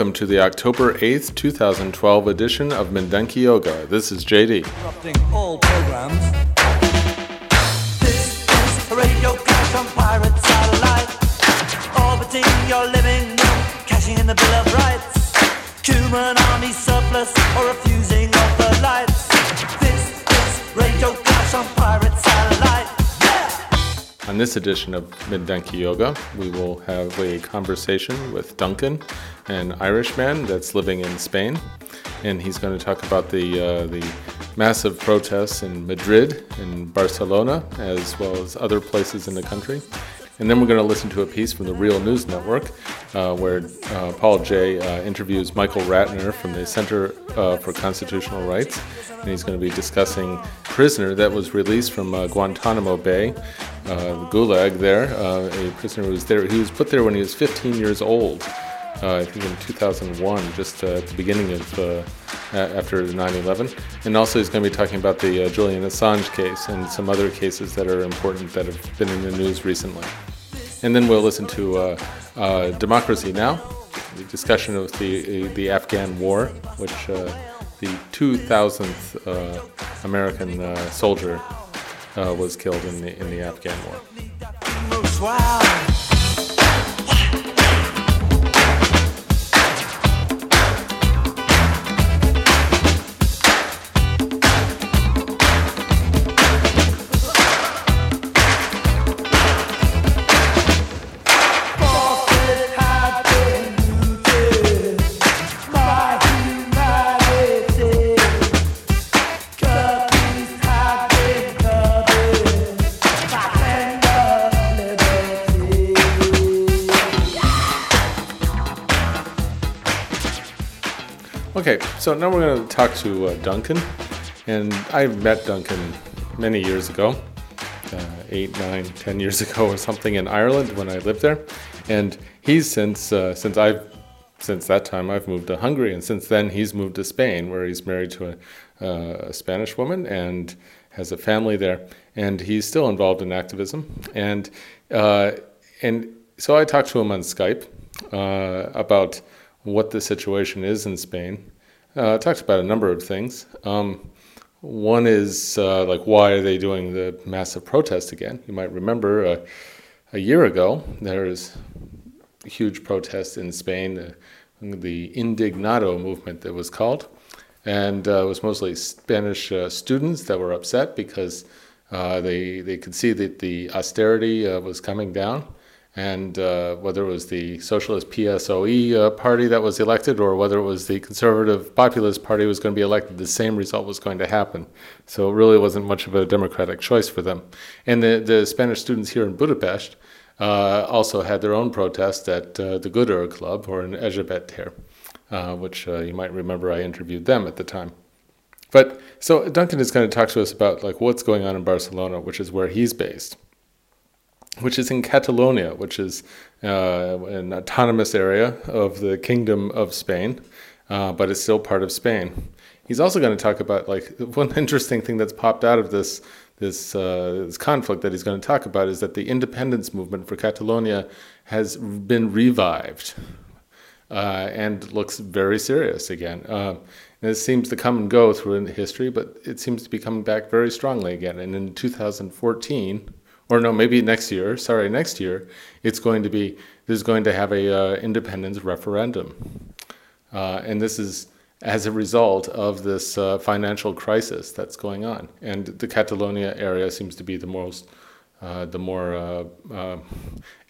Welcome to the October 8th, 2012 edition of Mindenki Joga. This is JD. all programs. This is radio clash on pirate satellite. Orbiting your living room, cashing in the Bill of Rights. Human army surplus or refusing of the lights. This is radio clash on pirate satellite. On this edition of Mindenki Joga, we will have a conversation with Duncan, an Irishman that's living in Spain, and he's going to talk about the uh, the massive protests in Madrid and Barcelona, as well as other places in the country. And then we're going to listen to a piece from the Real News Network, uh, where uh, Paul Jay uh, interviews Michael Ratner from the Center uh, for Constitutional Rights, and he's going to be discussing prisoner that was released from uh, Guantanamo Bay, uh, the Gulag there, a prisoner who was there. He was put there when he was 15 years old. Uh, I think in 2001, just uh, at the beginning of uh, after 9/11, and also he's going to be talking about the uh, Julian Assange case and some other cases that are important that have been in the news recently. And then we'll listen to uh, uh, Democracy Now, the discussion of the the Afghan War, which the 2,000th uh, American soldier was killed in the in the Afghan War. Okay, so now we're going to talk to uh, Duncan, and I met Duncan many years ago, uh, eight, nine, ten years ago or something in Ireland when I lived there, and he's since uh, since I've since that time I've moved to Hungary, and since then he's moved to Spain, where he's married to a, uh, a Spanish woman and has a family there, and he's still involved in activism, and uh, and so I talked to him on Skype uh, about what the situation is in Spain. Uh, talked about a number of things. Um, one is uh, like why are they doing the massive protest again? You might remember uh, a year ago there was a huge protest in Spain, uh, the Indignado movement that was called, and uh, it was mostly Spanish uh, students that were upset because they they could see that the austerity was coming down, and uh, whether it was the socialist PSOE uh, party that was elected or whether it was the conservative populist party was going to be elected, the same result was going to happen. So it really wasn't much of a democratic choice for them. And the, the Spanish students here in Budapest uh, also had their own protest at uh, the Gödör Club or in Erzsébet here, uh, which uh, you might remember I interviewed them at the time. But so Duncan is going to talk to us about like what's going on in Barcelona, which is where he's based which is in Catalonia, which is uh, an autonomous area of the Kingdom of Spain, uh, but it's still part of Spain. He's also going to talk about like one interesting thing that's popped out of this this, uh, this conflict that he's going to talk about is that the independence movement for Catalonia has been revived uh, and looks very serious again. Uh, and it seems to come and go through history, but it seems to be coming back very strongly again. And in 2014, or no, maybe next year. Sorry, next year, it's going to be there's going to have a uh, independence referendum, uh, and this is as a result of this uh, financial crisis that's going on. And the Catalonia area seems to be the most uh, the more uh, uh,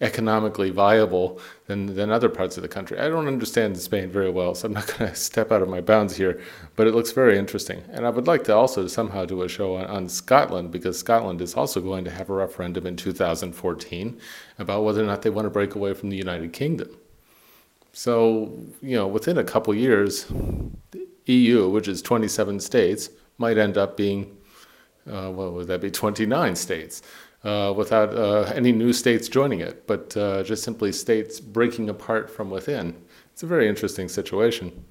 economically viable than, than other parts of the country. I don't understand Spain very well, so I'm not going to step out of my bounds here, but it looks very interesting. And I would like to also somehow do a show on, on Scotland, because Scotland is also going to have a referendum in 2014 about whether or not they want to break away from the United Kingdom. So, you know, within a couple years, the EU, which is 27 states, might end up being, uh, what would that be, 29 states uh, without uh, any new states joining it, but uh, just simply states breaking apart from within. It's a very interesting situation.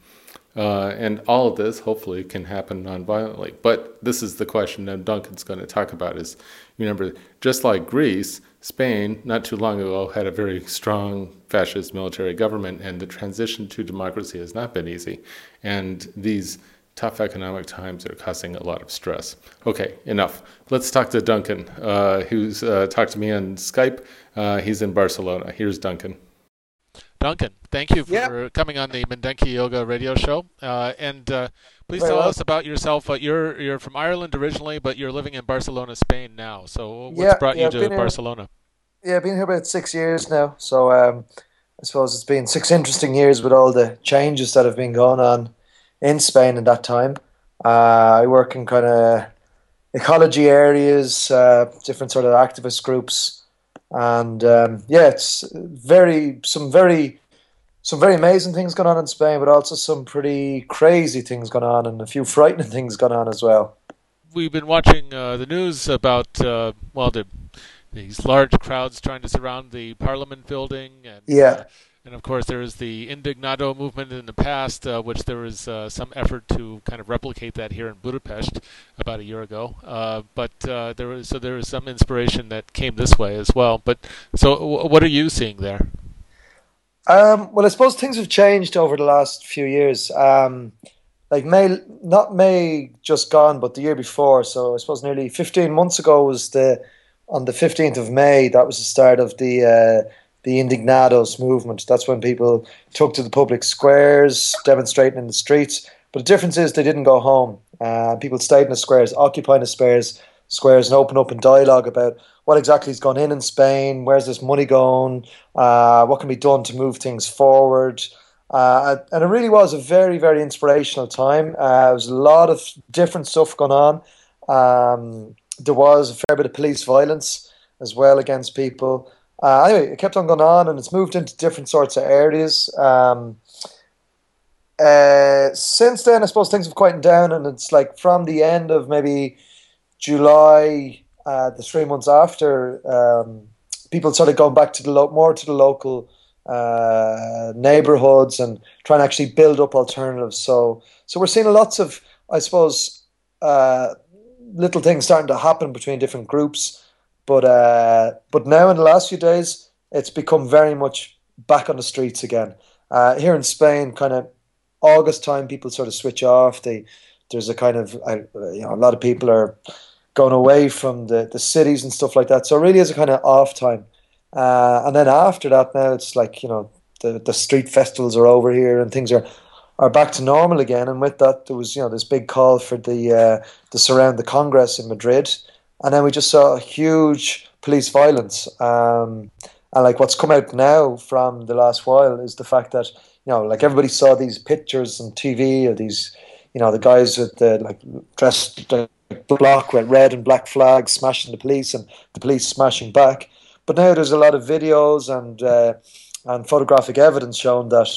Uh, and all of this hopefully can happen nonviolently. But this is the question that Duncan's going to talk about is you remember, just like Greece, Spain, not too long ago, had a very strong fascist military government, and the transition to democracy has not been easy. And these tough economic times are causing a lot of stress. Okay, enough. Let's talk to Duncan, uh, who's uh, talked to me on Skype. Uh, he's in Barcelona. Here's Duncan. Duncan, thank you for yep. coming on the Mindenki Joga radio show. Uh, and uh, please Very tell well. us about yourself. Uh, you're you're from Ireland originally, but you're living in Barcelona, Spain now. So what's yeah, brought yeah, you to Barcelona? Here, yeah, I've been here about six years now. So um, I suppose it's been six interesting years with all the changes that have been going on in Spain at that time. Uh, I work in kind of ecology areas, uh, different sort of activist groups, and um, yeah, it's very some very some very amazing things going on in Spain, but also some pretty crazy things going on, and a few frightening things going on as well. We've been watching uh, the news about uh, well, the, these large crowds trying to surround the Parliament building, and yeah uh, and of course, there is the Indignado movement in the past, uh, which there was uh, some effort to kind of replicate that here in Budapest about a year ago. Uh, but uh, there was so there was some inspiration that came this way as well. But so, w- what are you seeing there? Um, well, I suppose things have changed over the last few years. Um, like May, not May just gone, but the year before. So I suppose nearly 15 months ago was the on the 15th of May. That was the start of the uh, the Indignados movement. That's when people took to the public squares, demonstrating in the streets. But the difference is they didn't go home. Uh, people stayed in the squares, occupying the squares, squares, and open up in dialogue about what exactly has gone in in Spain, where's this money going, uh, what can be done to move things forward. Uh, and it really was a very, very inspirational time. Uh, there was a lot of different stuff going on. Um, there was a fair bit of police violence as well against people. Uh, anyway, it kept on going on, and it's moved into different sorts of areas. Um, uh, since then, I suppose things have quieted down, and it's like from the end of maybe July, uh, the three months after, um, people started going back to the lo- more to the local uh, neighborhoods and trying to actually build up alternatives. So, so we're seeing lots of, I suppose, uh, little things starting to happen between different groups. But uh, but now in the last few days, it's become very much back on the streets again. Uh, here in Spain, kind of August time, people sort of switch off. They there's a kind of you know a lot of people are going away from the, the cities and stuff like that. So it really is a kind of off time. Uh, and then after that, now it's like you know the the street festivals are over here and things are are back to normal again. And with that, there was you know this big call for the uh, to surround the Congress in Madrid and then we just saw huge police violence. Um, and like what's come out now from the last while is the fact that you know, like everybody saw these pictures on TV of these, you know, the guys with the like dressed like block with red and black flags smashing the police and the police smashing back. But now there's a lot of videos and uh, and photographic evidence showing that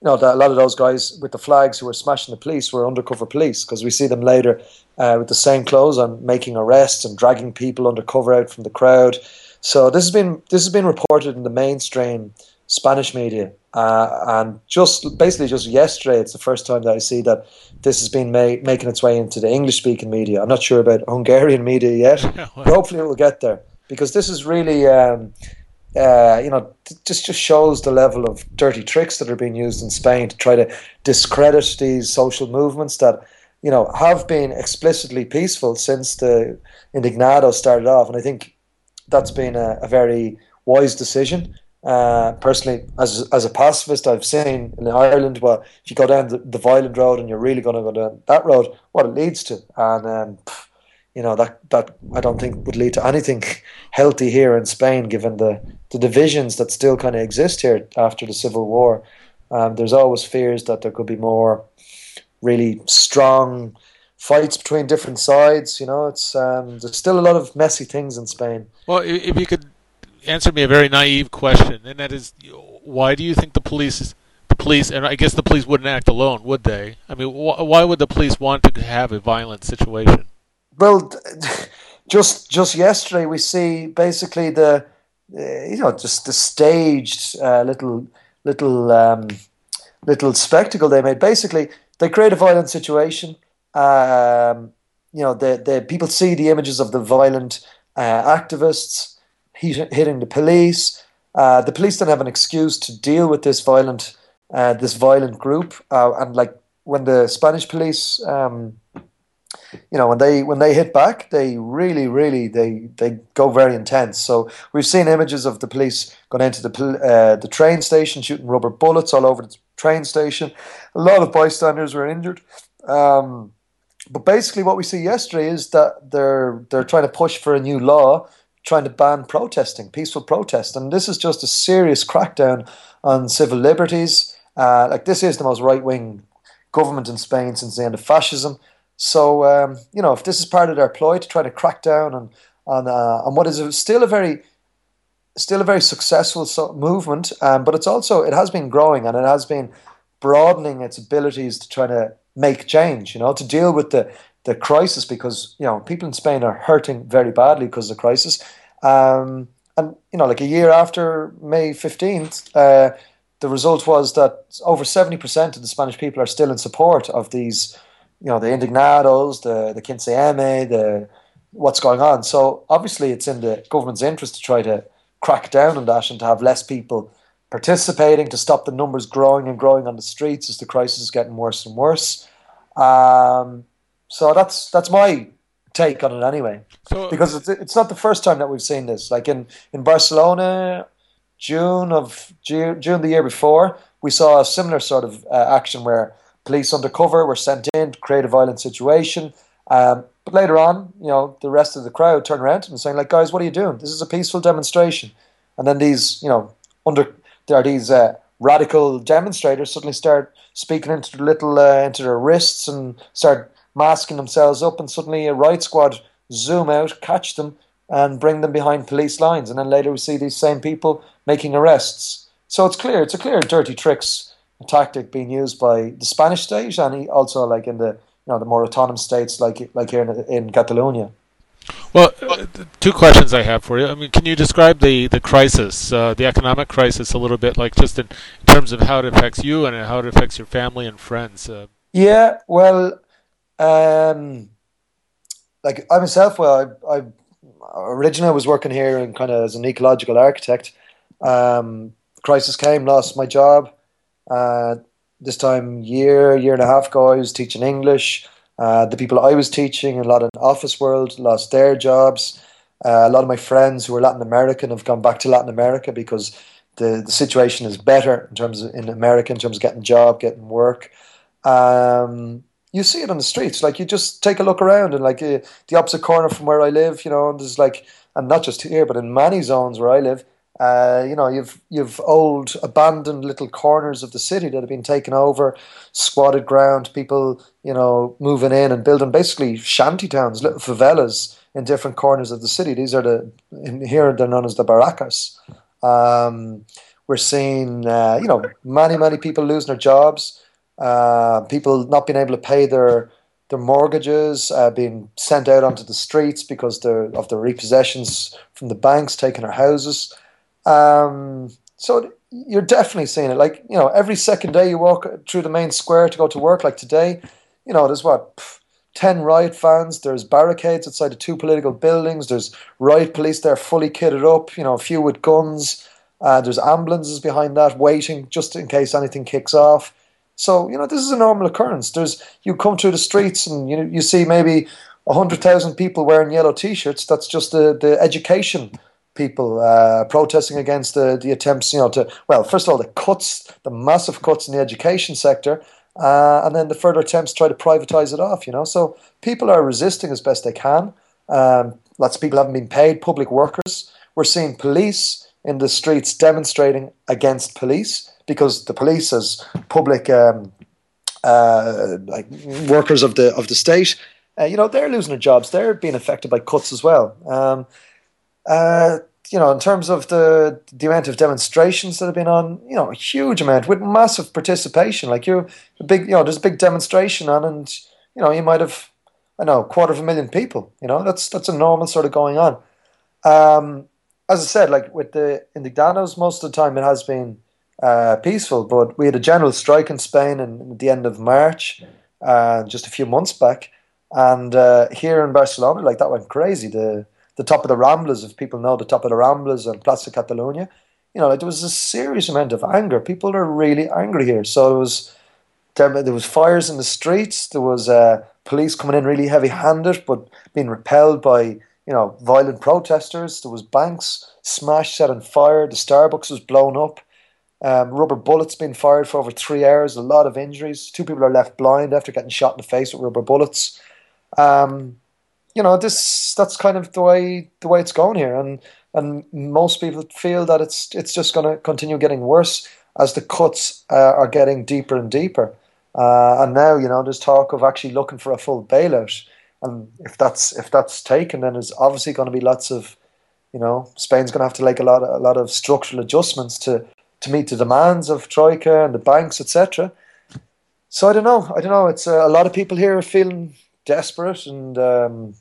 you know that a lot of those guys with the flags who were smashing the police were undercover police because we see them later uh, with the same clothes on making arrests and dragging people undercover out from the crowd. So this has been this has been reported in the mainstream Spanish media, uh, and just basically just yesterday, it's the first time that I see that this has been made, making its way into the English speaking media. I'm not sure about Hungarian media yet, but hopefully it will get there because this is really. Um, uh, you know, just just shows the level of dirty tricks that are being used in Spain to try to discredit these social movements that you know have been explicitly peaceful since the Indignado started off, and I think that's been a, a very wise decision. Uh, personally, as as a pacifist, I've seen in Ireland, well, if you go down the, the violent road and you're really going to go down that road, what it leads to, and um, you know that that I don't think would lead to anything healthy here in Spain, given the the divisions that still kind of exist here after the civil war. Um, there's always fears that there could be more really strong fights between different sides. You know, it's um, there's still a lot of messy things in Spain. Well, if you could answer me a very naive question, and that is, why do you think the police, the police, and I guess the police wouldn't act alone, would they? I mean, wh- why would the police want to have a violent situation? Well, just just yesterday we see basically the uh, you know just the staged uh, little little um, little spectacle they made. Basically, they create a violent situation. Um, you know, the the people see the images of the violent uh, activists hitting the police. Uh, the police don't have an excuse to deal with this violent uh, this violent group. Uh, and like when the Spanish police, um, you know, when they when they hit back, they really, really they they go very intense. So we've seen images of the police going into the uh, the train station, shooting rubber bullets all over the train station. A lot of bystanders were injured. Um, but basically, what we see yesterday is that they're they're trying to push for a new law, trying to ban protesting, peaceful protest, and this is just a serious crackdown on civil liberties. Uh, like this is the most right wing government in Spain since the end of fascism. So um, you know, if this is part of their ploy to try to crack down on on uh, on what is still a very still a very successful so- movement, um, but it's also it has been growing and it has been broadening its abilities to try to make change. You know, to deal with the the crisis because you know people in Spain are hurting very badly because of the crisis. Um, and you know, like a year after May fifteenth, uh, the result was that over seventy percent of the Spanish people are still in support of these you know the indignados, the the quince m, the what's going on. So obviously, it's in the government's interest to try to crack down on that and to have less people participating to stop the numbers growing and growing on the streets as the crisis is getting worse and worse. Um, so that's that's my take on it anyway. So, because it's it's not the first time that we've seen this. Like in in Barcelona, June of June, June the year before, we saw a similar sort of uh, action where police undercover were sent in to create a violent situation. Um, but later on, you know, the rest of the crowd turned around and saying, like, guys, what are you doing? This is a peaceful demonstration. And then these, you know, under there are these uh, radical demonstrators suddenly start speaking into their little uh, into their wrists and start masking themselves up, and suddenly a riot squad zoom out, catch them, and bring them behind police lines. And then later we see these same people making arrests. So it's clear, it's a clear dirty tricks tactic being used by the Spanish state and also like in the you know the more autonomous states like like here in, in Catalonia. Well, uh, two questions I have for you. I mean, can you describe the the crisis, uh, the economic crisis, a little bit, like just in, in, terms of how it affects you and how it affects your family and friends? Uh, yeah, well, um, like I myself, well, I, I originally was working here and kind of as an ecological architect. Um, crisis came, lost my job. Uh, this time, year, year and a half ago, I was teaching English. Uh, the people I was teaching, a lot in office world, lost their jobs. Uh, a lot of my friends who are Latin American have gone back to Latin America because the, the situation is better in terms of in America in terms of getting job, getting work. Um, you see it on the streets. Like you just take a look around and like uh, the opposite corner from where I live, you know, there's like, and not just here, but in many zones where I live, uh, you know, you've you've old abandoned little corners of the city that have been taken over, squatted ground, people, you know, moving in and building basically shanty towns, little favelas in different corners of the city. These are the in here they're known as the barracas. Um, we're seeing, uh, you know, many many people losing their jobs, uh, people not being able to pay their their mortgages, uh, being sent out onto the streets because of the repossessions from the banks taking their houses. Um, so you're definitely seeing it. Like, you know, every second day you walk through the main square to go to work, like today, you know, there's what, pff, 10 riot vans, there's barricades outside the two political buildings, there's riot police there fully kitted up, you know, a few with guns, uh, there's ambulances behind that waiting just in case anything kicks off. So, you know, this is a normal occurrence. There's you come through the streets and you you see maybe 100,000 people wearing yellow t-shirts. That's just the, the education people uh, protesting against the, the attempts, you know, to well, first of all, the cuts, the massive cuts in the education sector, uh, and then the further attempts to try to privatize it off. You know, so people are resisting as best they can. Um, lots of people haven't been paid. Public workers. We're seeing police in the streets demonstrating against police because the police, as public um, uh, like workers of the of the state, uh, you know, they're losing their jobs. They're being affected by cuts as well. Um, uh, you know, in terms of the the amount of demonstrations that have been on, you know, a huge amount with massive participation. Like you, a big, you know, there's a big demonstration on, and you know, you might have, I know, a quarter of a million people. You know, that's that's a normal sort of going on. Um, as I said, like with the Indignados, most of the time it has been uh, peaceful, but we had a general strike in Spain in, at the end of March, uh, just a few months back, and uh, here in Barcelona, like that went crazy. The the top of the Ramblas, if people know the top of the Ramblas and Plaza Catalunya, you know, like there was a serious amount of anger. People are really angry here. So it was there, there was fires in the streets. There was uh, police coming in really heavy-handed, but being repelled by you know violent protesters. There was banks smashed, set on fire. The Starbucks was blown up. Um, rubber bullets being fired for over three hours. A lot of injuries. Two people are left blind after getting shot in the face with rubber bullets. Um, you know, this that's kind of the way the way it's going here, and and most people feel that it's it's just going to continue getting worse as the cuts uh, are getting deeper and deeper. Uh, and now, you know, there's talk of actually looking for a full bailout, and if that's if that's taken, then there's obviously going to be lots of, you know, Spain's going to have to make a lot of, a lot of structural adjustments to to meet the demands of Troika and the banks, etc. So I don't know. I don't know. It's uh, a lot of people here are feeling desperate and um,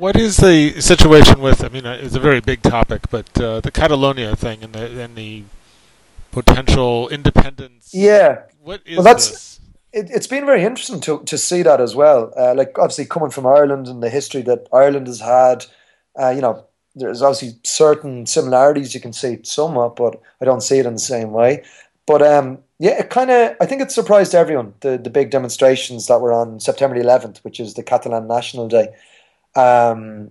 what is the situation with? I mean, uh, it's a very big topic, but uh, the Catalonia thing and the and the potential independence. Yeah. What is well, that's, this? It, has been very interesting to to see that as well. Uh, like obviously coming from Ireland and the history that Ireland has had, uh, you know, there's obviously certain similarities you can see somewhat, but I don't see it in the same way. But um, yeah, it kind of I think it surprised everyone the the big demonstrations that were on September 11th, which is the Catalan National Day. Um,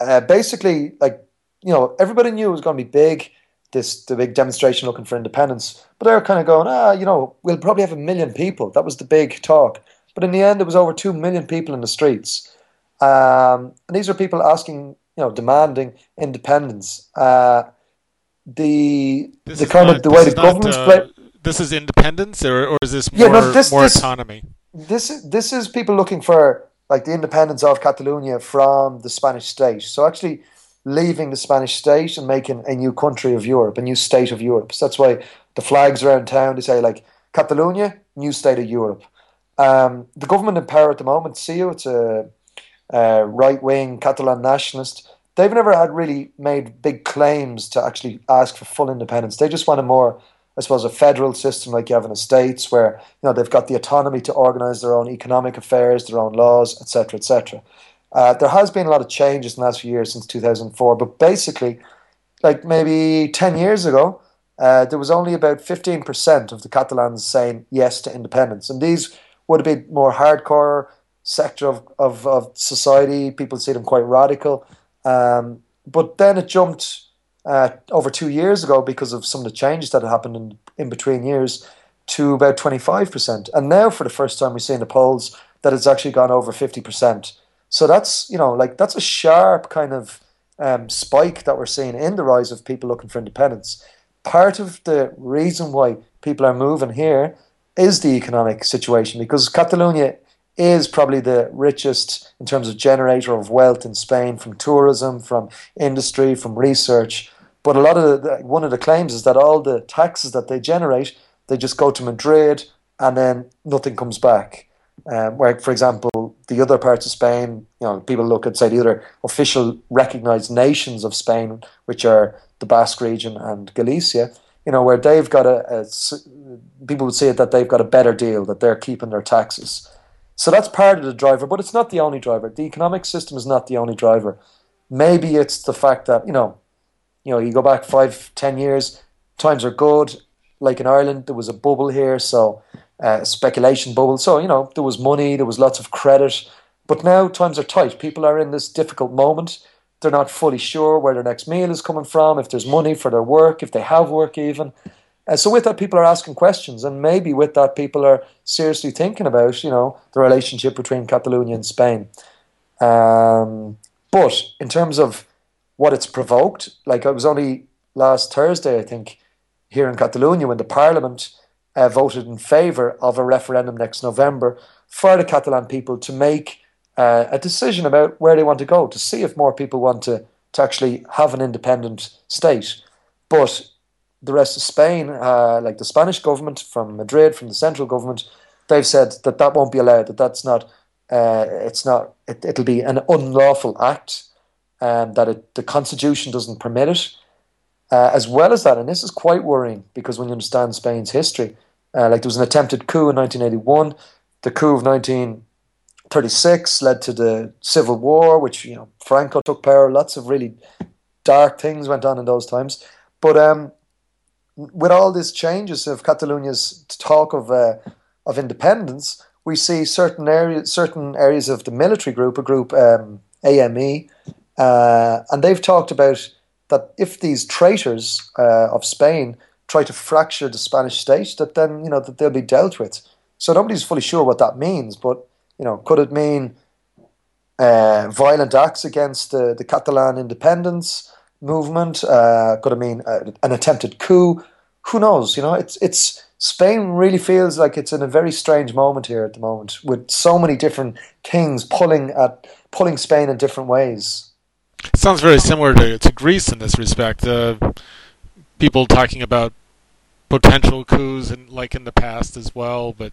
uh, basically, like you know, everybody knew it was going to be big. This the big demonstration looking for independence, but they were kind of going, ah, you know, we'll probably have a million people. That was the big talk. But in the end, it was over two million people in the streets, um, and these are people asking, you know, demanding independence. Uh, the This the kind not- of the way the not, government's uh, play. This is independence, or, or is this Yeah, more, no, this- more this- autonomy? this this is people looking for like the independence of Catalonia from the Spanish state. So actually leaving the Spanish state and making a new country of Europe, a new state of Europe. So that's why the flags around town they say like Catalonia, new state of Europe. Um, the government in power at the moment, CIU, it's a, a right wing Catalan nationalist. They've never had really made big claims to actually ask for full independence. They just want a more I suppose, a federal system like you have in the States, where you know they've got the autonomy to organise their own economic affairs, their own laws, etc., etc. Uh, there has been a lot of changes in the last few years since 2004, but basically, like maybe 10 years ago, uh, there was only about 15% of the Catalans saying yes to independence, and these would have been more hardcore sector of, of, of society. People see them quite radical, um, but then it jumped uh, over two years ago because of some of the changes that had happened in, in between years to about 25%. And now, for the first time, we see in the polls that it's actually gone over 50%. So that's, you know, like that's a sharp kind of um, spike that we're seeing in the rise of people looking for independence. Part of the reason why people are moving here is the economic situation because Catalonia is probably the richest in terms of generator of wealth in Spain from tourism, from industry, from research. But a lot of the, one of the claims is that all the taxes that they generate, they just go to Madrid and then nothing comes back. Um, where, for example, the other parts of Spain, you know, people look at say the other official recognized nations of Spain, which are the Basque region and Galicia. You know, where they've got a, a people would say it that they've got a better deal, that they're keeping their taxes. So that's part of the driver, but it's not the only driver. The economic system is not the only driver. Maybe it's the fact that you know, you know, you go back five, ten years, times are good. Like in Ireland, there was a bubble here, so uh, speculation bubble. So you know, there was money, there was lots of credit, but now times are tight. People are in this difficult moment. They're not fully sure where their next meal is coming from, if there's money for their work, if they have work even. Uh, so with that, people are asking questions, and maybe with that, people are seriously thinking about, you know, the relationship between Catalonia and Spain. Um, but in terms of what it's provoked, like it was only last Thursday, I think, here in Catalonia when the Parliament uh, voted in favour of a referendum next November for the Catalan people to make uh, a decision about where they want to go, to see if more people want to, to actually have an independent state. But the rest of Spain, uh, like the Spanish government from Madrid, from the central government, they've said that that won't be allowed. That that's not. Uh, it's not. It, it'll be an unlawful act. Um, that it, the constitution doesn't permit it. Uh, as well as that, and this is quite worrying because when you understand Spain's history, uh, like there was an attempted coup in 1981, the coup of 1936 led to the civil war, which you know Franco took power. Lots of really dark things went on in those times, but um, with all these changes of Catalonia's talk of uh, of independence, we see certain areas certain areas of the military group, a group um, AME, uh, and they've talked about that if these traitors uh, of Spain try to fracture the Spanish state, that then you know that they'll be dealt with. So nobody's fully sure what that means, but you know, could it mean uh, violent acts against the, the Catalan independence? movement? Uh, could it mean uh, an attempted coup? Who knows? You know, it's it's Spain really feels like it's in a very strange moment here at the moment, with so many different things pulling at pulling Spain in different ways. Sounds very similar to, to Greece in this respect. Uh, people talking about potential coups and like in the past as well, but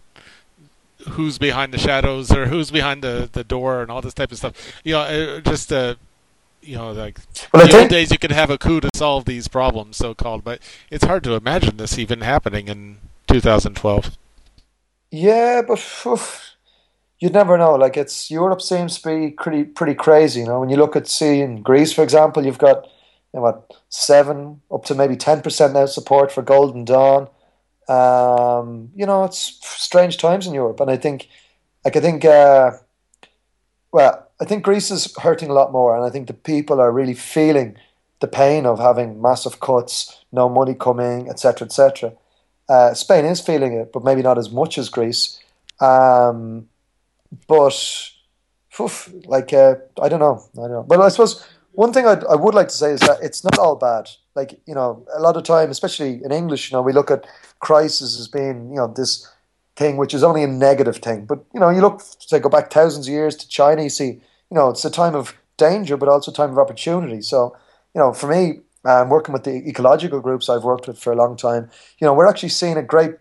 who's behind the shadows or who's behind the, the door and all this type of stuff. You know, uh, just uh, you know, like well, the old days, you could have a coup to solve these problems, so called. But it's hard to imagine this even happening in 2012. Yeah, but oof, you'd never know. Like it's Europe seems to be pretty pretty crazy. You know, when you look at see in Greece, for example, you've got you know, what seven up to maybe ten percent now support for Golden Dawn. Um, you know, it's strange times in Europe, and I think, like I think, uh, well, I think Greece is hurting a lot more, and I think the people are really feeling the pain of having massive cuts, no money coming, etc., etc. Uh, Spain is feeling it, but maybe not as much as Greece. Um, but oof, like uh, I don't know, I don't know. But I suppose one thing I'd, I would like to say is that it's not all bad. Like you know, a lot of time, especially in English, you know, we look at crisis as being you know this thing which is only a negative thing. But you know, you look say go back thousands of years to China, you see you know, it's a time of danger, but also a time of opportunity. So, you know, for me, um, working with the ecological groups I've worked with for a long time, you know, we're actually seeing a great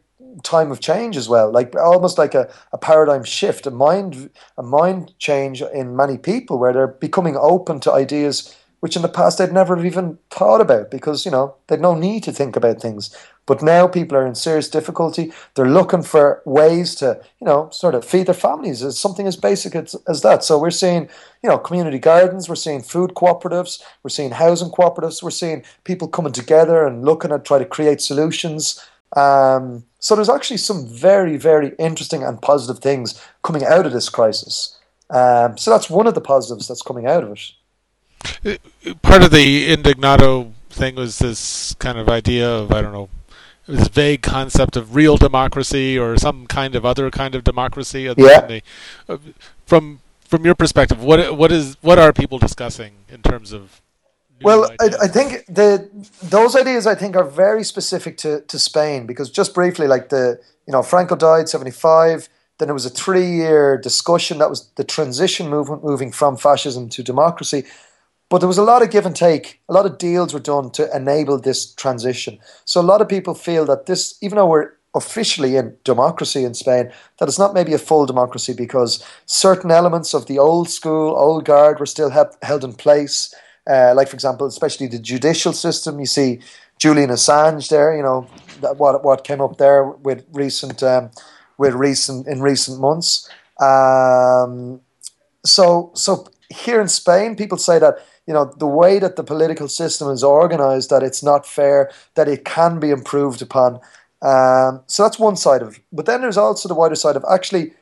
time of change as well, like almost like a, a paradigm shift, a mind a mind change in many people where they're becoming open to ideas which in the past they'd never even thought about because you know they'd no need to think about things. But now people are in serious difficulty. They're looking for ways to, you know, sort of feed their families. It's something as basic as, as that. So we're seeing, you know, community gardens. We're seeing food cooperatives. We're seeing housing cooperatives. We're seeing people coming together and looking at try to create solutions. Um, so there's actually some very, very interesting and positive things coming out of this crisis. Um, so that's one of the positives that's coming out of it. Part of the Indignado thing was this kind of idea of I don't know this vague concept of real democracy or some kind of other kind of democracy. Yeah. The, uh, from from your perspective, what what is what are people discussing in terms of? Well, I, I, think the those ideas I think are very specific to, to Spain because just briefly, like the you know Franco died seventy five. Then there was a three year discussion that was the transition movement moving from fascism to democracy. But there was a lot of give and take. A lot of deals were done to enable this transition. So a lot of people feel that this, even though we're officially in democracy in Spain, that it's not maybe a full democracy because certain elements of the old school, old guard were still held, held in place. Uh, like, for example, especially the judicial system. You see Julian Assange there, you know, what, what came up there with recent, um, with recent, in recent months. Um, so, so here in Spain, people say that you know the way that the political system is organized that it's not fair that it can be improved upon um, so that's one side of it but then there's also the wider side of actually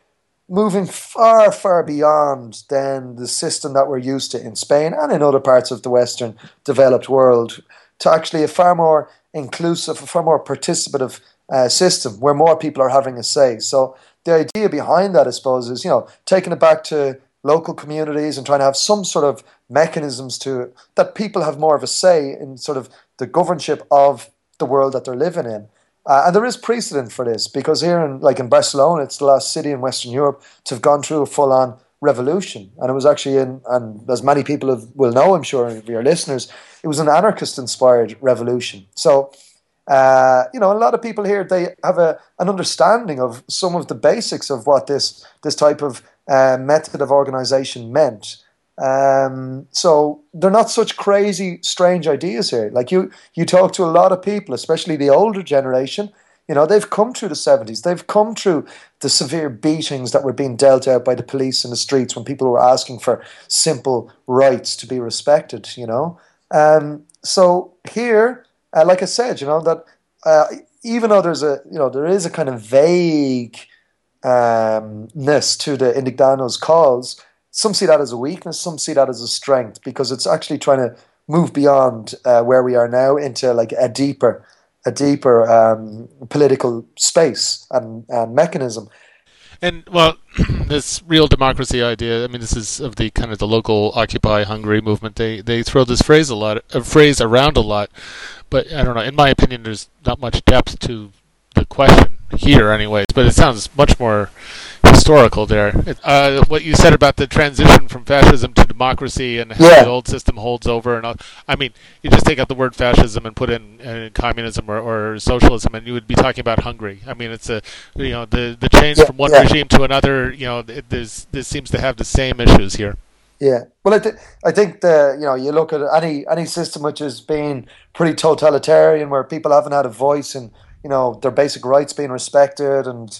moving far far beyond than the system that we're used to in Spain and in other parts of the western developed world to actually a far more inclusive, a far more participative uh, system where more people are having a say. So the idea behind that, I suppose, is you know taking it back to local communities and trying to have some sort of mechanisms to that people have more of a say in sort of the governorship of the world that they're living in. Uh, and there is precedent for this because here in like in Barcelona, it's the last city in Western Europe to have gone through a full on revolution. And it was actually in and as many people have, will know, I'm sure, of your listeners, it was an anarchist inspired revolution. So uh, you know, a lot of people here they have a an understanding of some of the basics of what this this type of uh, method of organization meant. Um, so they're not such crazy, strange ideas here. Like you, you talk to a lot of people, especially the older generation. You know, they've come through the seventies. They've come through the severe beatings that were being dealt out by the police in the streets when people were asking for simple rights to be respected. You know, um, so here, uh, like I said, you know that uh, even though there's a, you know, there is a kind of vague um, to the Indignados cause some see that as a weakness, some see that as a strength because it's actually trying to move beyond uh, where we are now into like a deeper, a deeper um, political space and, and mechanism. And well, this real democracy idea. I mean, this is of the kind of the local Occupy Hungary movement. They they throw this phrase a lot, a phrase around a lot, but I don't know. In my opinion, there's not much depth to the question here, anyways. But it sounds much more historical there. Uh, what you said about the transition from fascism to democracy and how Yeah. the old system holds over, and all, I mean, you just take out the word fascism and put in uh, communism or, or socialism, and you would be talking about Hungary. I mean, it's a you know the the change Yeah, from one yeah. regime to another. You know, it, there's this seems to have the same issues here. Yeah, well, I, th- I think the you know you look at any any system which has been pretty totalitarian, where people haven't had a voice and you know their basic rights being respected and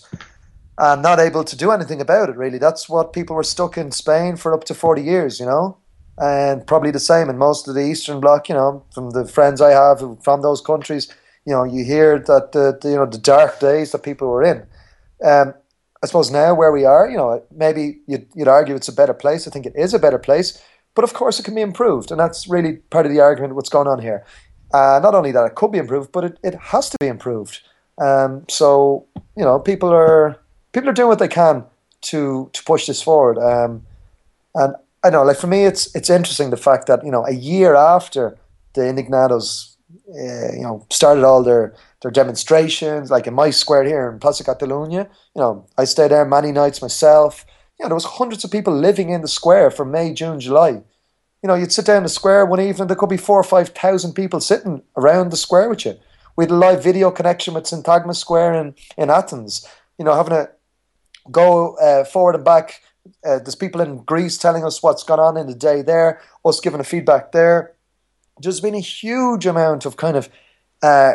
and not able to do anything about it. Really, that's what people were stuck in Spain for up to forty years. You know, and probably the same in most of the Eastern Bloc. You know, from the friends I have from those countries, you know, you hear that the, the you know the dark days that people were in. Um, I suppose now where we are, you know, maybe you'd, you'd argue it's a better place. I think it is a better place, but of course it can be improved, and that's really part of the argument. What's going on here? Uh, not only that it could be improved, but it, it has to be improved. Um, so you know, people are people are doing what they can to to push this forward. Um, and I know, like for me, it's it's interesting the fact that you know a year after the Indignados, uh, you know, started all their their demonstrations, like in my square here in Plaza Catalunya. You know, I stayed there many nights myself. You know, there was hundreds of people living in the square for May, June, July. You know, you'd sit down in the square one evening, there could be four or five thousand people sitting around the square with you. We had a live video connection with Syntagma Square in, in Athens. You know, having a go uh, forward and back. Uh, there's people in Greece telling us what's gone on in the day there, us giving a feedback there. There's been a huge amount of kind of, uh,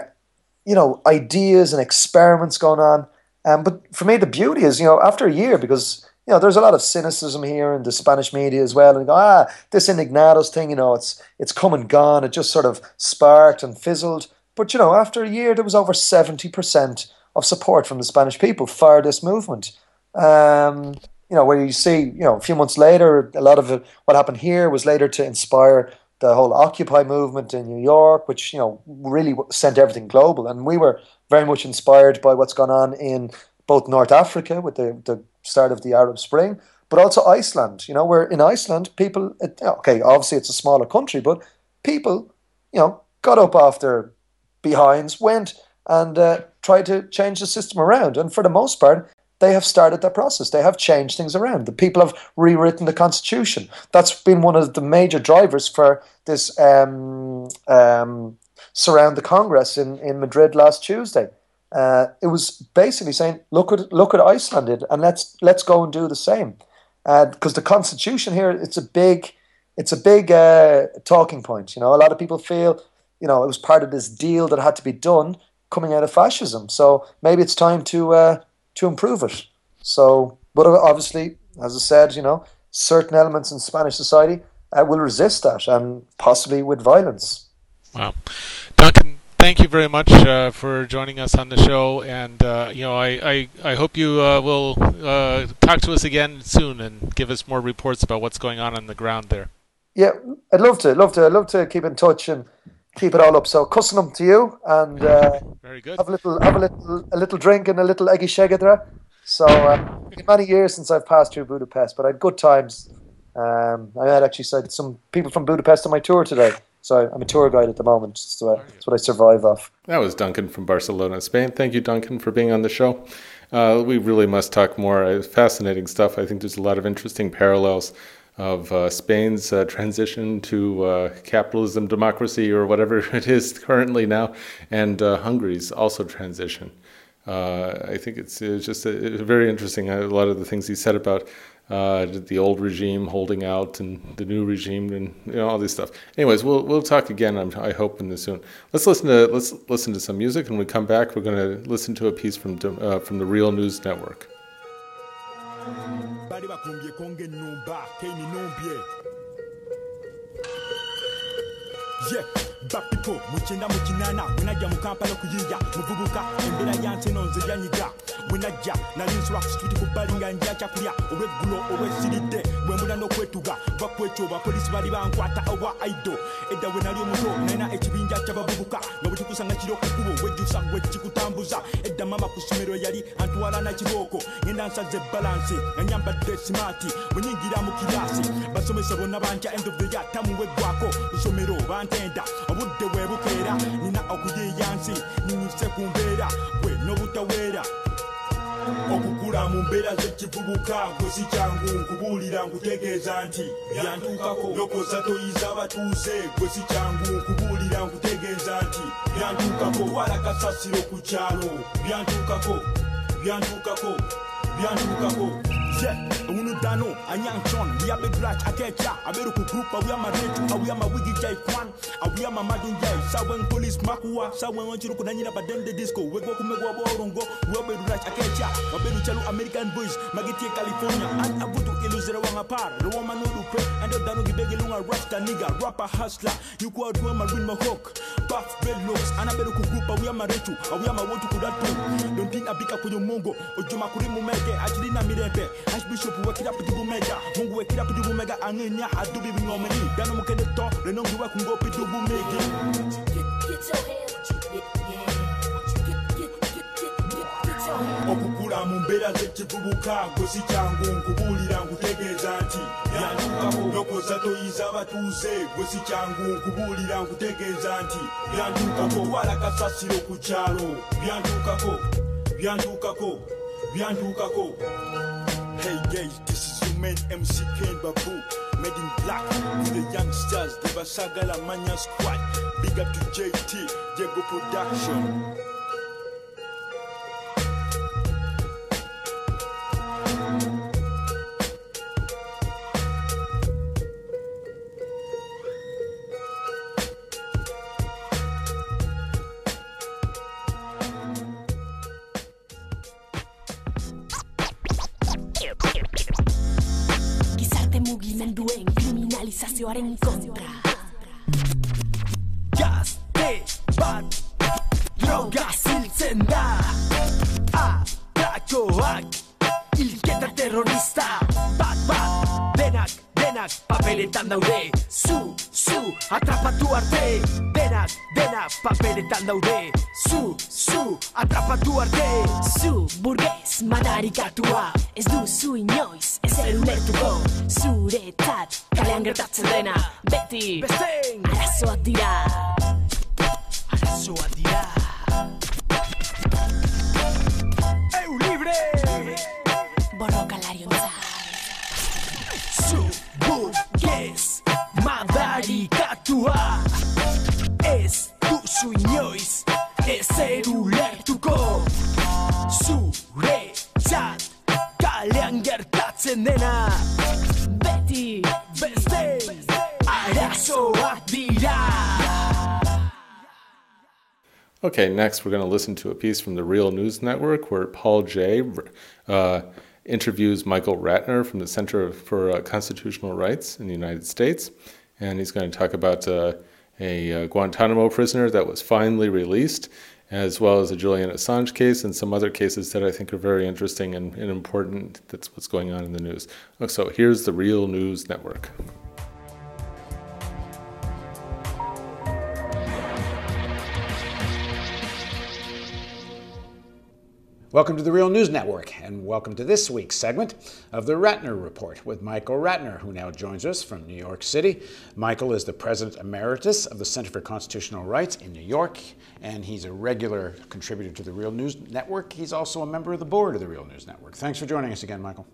you know, ideas and experiments going on. Um, but for me, the beauty is, you know, after a year, because you know, there's a lot of cynicism here in the Spanish media as well, and go, ah, this Indignados thing, you know, it's it's come and gone. It just sort of sparked and fizzled. But you know, after a year, there was over seventy percent of support from the Spanish people for this movement. Um, you know, where you see, you know, a few months later, a lot of it, what happened here was later to inspire the whole Occupy movement in New York, which you know really sent everything global, and we were very much inspired by what's gone on in both North Africa with the, the start of the Arab Spring, but also Iceland. You know, where in Iceland, people, okay, obviously it's a smaller country, but people, you know, got up off their behinds, went and uh, tried to change the system around, and for the most part, they have started that process. They have changed things around. The people have rewritten the constitution. That's been one of the major drivers for this um, um, surround the Congress in, in Madrid last Tuesday. Uh, it was basically saying, look at look at Iceland did, and let's let's go and do the same. Because the constitution here, it's a big it's a big uh, talking point. You know, a lot of people feel, you know, it was part of this deal that had to be done coming out of fascism. So maybe it's time to uh, to improve it. So, but obviously, as I said, you know, certain elements in Spanish society uh, will resist that, and possibly with violence. Wow, Duncan, thank you very much uh, for joining us on the show, and uh, you know, I I, I hope you uh, will uh, talk to us again soon and give us more reports about what's going on on the ground there. Yeah, I'd love to, love to, I'd love to keep in touch, and keep it all up. So cussing them to you and uh, Very good. have a little have a little a little drink and a little eggy shegedra. So uh, it's been many years since I've passed through Budapest, but I had good times. Um, I had actually said some people from Budapest on my tour today. So I'm a tour guide at the moment. So uh, that's what I survive off. That was Duncan from Barcelona, Spain. Thank you, Duncan, for being on the show. Uh, we really must talk more. Uh, fascinating stuff. I think there's a lot of interesting parallels of uh, Spain's uh, transition to uh, capitalism, democracy, or whatever it is currently now, and uh, Hungary's also transition. Uh, I think it's, it's just a, very interesting. A lot of the things he said about uh, the old regime holding out and the new regime and you know all this stuff. Anyways, we'll we'll talk again. I'm, I hope in this soon. Let's listen to let's listen to some music, and when we come back, we're going to listen to a piece from uh, from the Real News Network. Bali bakumbyeko ng'ennumba keininumbye ye bapipo mukyenda mu kinaana bwe najja mu kampala okuyiiya muvubuka embeera ya nsi eno nze yanyiga bwe najja nali nsula ku situti ku bbali nga ndya kyakulya olw'eggulo olw'esiridde bwe mbula n'okwetuga va kwekyo bapoliisi bali bankwata obwa aido. Edda bwe nali omuto nalina ekibinja ky'abavubuka nga bwe kikusanga kiri ku kkubo wejjusa gwe kikutambuza. Edda mama ku ssomero yali antwala na kibooko. Ngenda nsaze balansi nga nyambadde simaati bwe nyingira mu kiraasi basomesa bonna bantya end of the year tamuweggwako ku ssomero bantenda obudde bwe bukeera. Nina okuyiiya nsi ninyise ku mbeera okukula mu mbeera z'ekivubuka gwe si kyangu nkubuulira nkutegeeza nti byantuukako lokoza toyiza abatuuze gwe si kyangu nkubuulira nkutegeeza nti byantuukako twala kasasiro ku kyalo byantuukako byantuukako byantuukako ewunudano anyanchon wiabedrach akecha. Aberu ku group awuya maretu awuya mawigi jai kwan? Awuya mamadun jai sawen police makuwa sawen onchiru kunanyira badende disco. Wegwa kumegwa borongo wiabedrach akecha. Waberu chalu american boys magitie california. An abutu iluzere wanga par roma no dupe endo dano gibege lunga rasta nigga. Rapper hustler. Yuko adwa marine mahawk buff bedlocks. Anaberu ku group awuya maretu awuya mawontu kudatu don't think abika kwenye mongo. Ojuma kuri mumege achirina mirembe archbishop wekira pidibu mega. Mungu wekira pidibu mega. Angenya adubi bingomeni. Dano mukende to leno ngiwa kungo pidibu megi okukula mu mbeera z'ekivubuka gwe si kyangu nkubuulira nkutegeeza nti byantukako lokoza toyiza abatuuze gwe si kyangu nkubuulira nkutegeeza nti byantukako twala kasasiro ku kyalo byantukako byantukako byantukako Hey guys, this is your man MC Kane Babu, made in black with the youngsters, the Basagala Mania Squad. Big up to JT, Diego Production. Kriminalizazioaren kontra next we're going to listen to a piece from the Real News Network where Paul Jay uh, interviews Michael Ratner from the Center for uh, Constitutional Rights in the United States. And he's going to talk about uh, a uh, Guantanamo prisoner that was finally released, as well as the Julian Assange case and some other cases that I think are very interesting and, and important. That's what's going on in the news. So here's the Real News Network. Welcome to the Real News Network, and welcome to this week's segment of the Ratner Report with Michael Ratner, who now joins us from New York City. Michael is the President Emeritus of the Center for Constitutional Rights in New York, and he's a regular contributor to the Real News Network. He's also a member of the board of the Real News Network. Thanks for joining us again, Michael.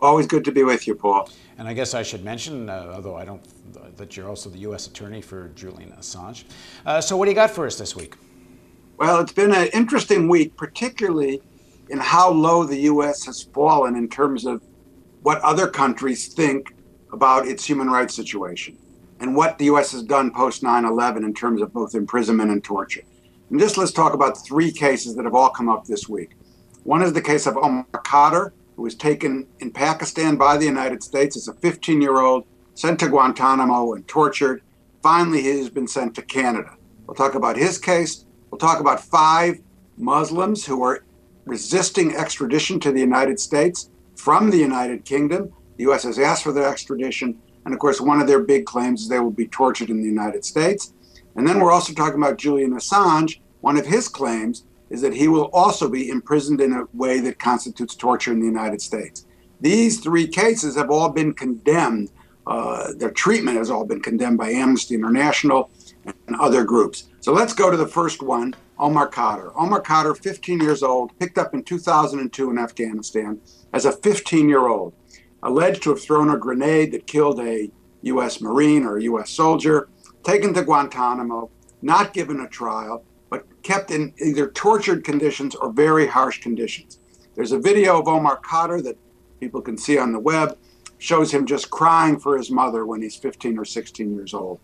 Always good to be with you, Paul. And I guess I should mention, uh, although I don't, uh, that you're also the U.S. Attorney for Julian Assange. Uh, so, what do you got for us this week? Well, it's been an interesting week, particularly in how low the U.S. has fallen in terms of what other countries think about its human rights situation and what the U.S. has done post 9 11 in terms of both imprisonment and torture. And just let's talk about three cases that have all come up this week. One is the case of Omar Khadr, who was taken in Pakistan by the United States as a 15 year old, sent to Guantanamo and tortured. Finally, he has been sent to Canada. We'll talk about his case. We'll talk about five Muslims who are resisting extradition to the United States from the United Kingdom. The U.S. has asked for their extradition. And of course, one of their big claims is they will be tortured in the United States. And then we're also talking about Julian Assange. One of his claims is that he will also be imprisoned in a way that constitutes torture in the United States. These three cases have all been condemned. Uh, their treatment has all been condemned by Amnesty International and other groups. So let's go to the first one Omar Khadr. Omar Khadr, 15 years old, picked up in 2002 in Afghanistan as a 15 year old, alleged to have thrown a grenade that killed a U.S. Marine or a U.S. soldier, taken to Guantanamo, not given a trial, but kept in either tortured conditions or very harsh conditions. There's a video of Omar Khadr that people can see on the web, shows him just crying for his mother when he's 15 or 16 years old.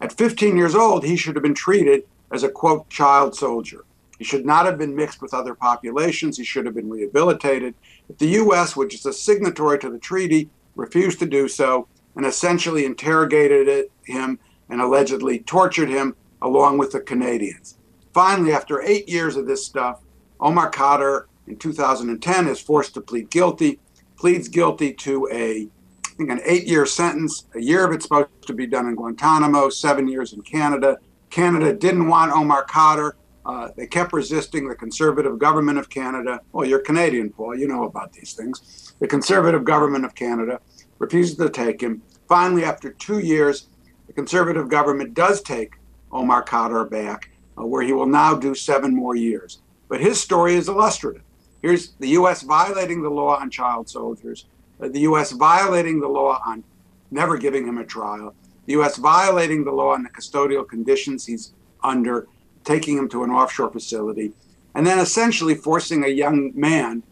At 15 years old, he should have been treated as a quote child soldier. He should not have been mixed with other populations. He should have been rehabilitated. But the U.S., which is a signatory to the treaty, refused to do so and essentially interrogated it, him and allegedly tortured him along with the Canadians. Finally, after eight years of this stuff, Omar Khadr in 2010 is forced to plead guilty, pleads guilty to a, think, an eight year sentence. A year of it's supposed to be done in Guantanamo, seven years in Canada. Canada didn't want Omar Khadr. Uh, they kept resisting the conservative government of Canada. Well, you're Canadian, Paul. You know about these things. The conservative government of Canada refuses to take him. Finally, after two years, the conservative government does take Omar Khadr back, uh, where he will now do seven more years. But his story is illustrative. Here's the U.S. violating the law on child soldiers, the U.S. violating the law on never giving him a trial, the U.S. violating the law on the custodial conditions he's under, taking him to an offshore facility, and then essentially forcing a young man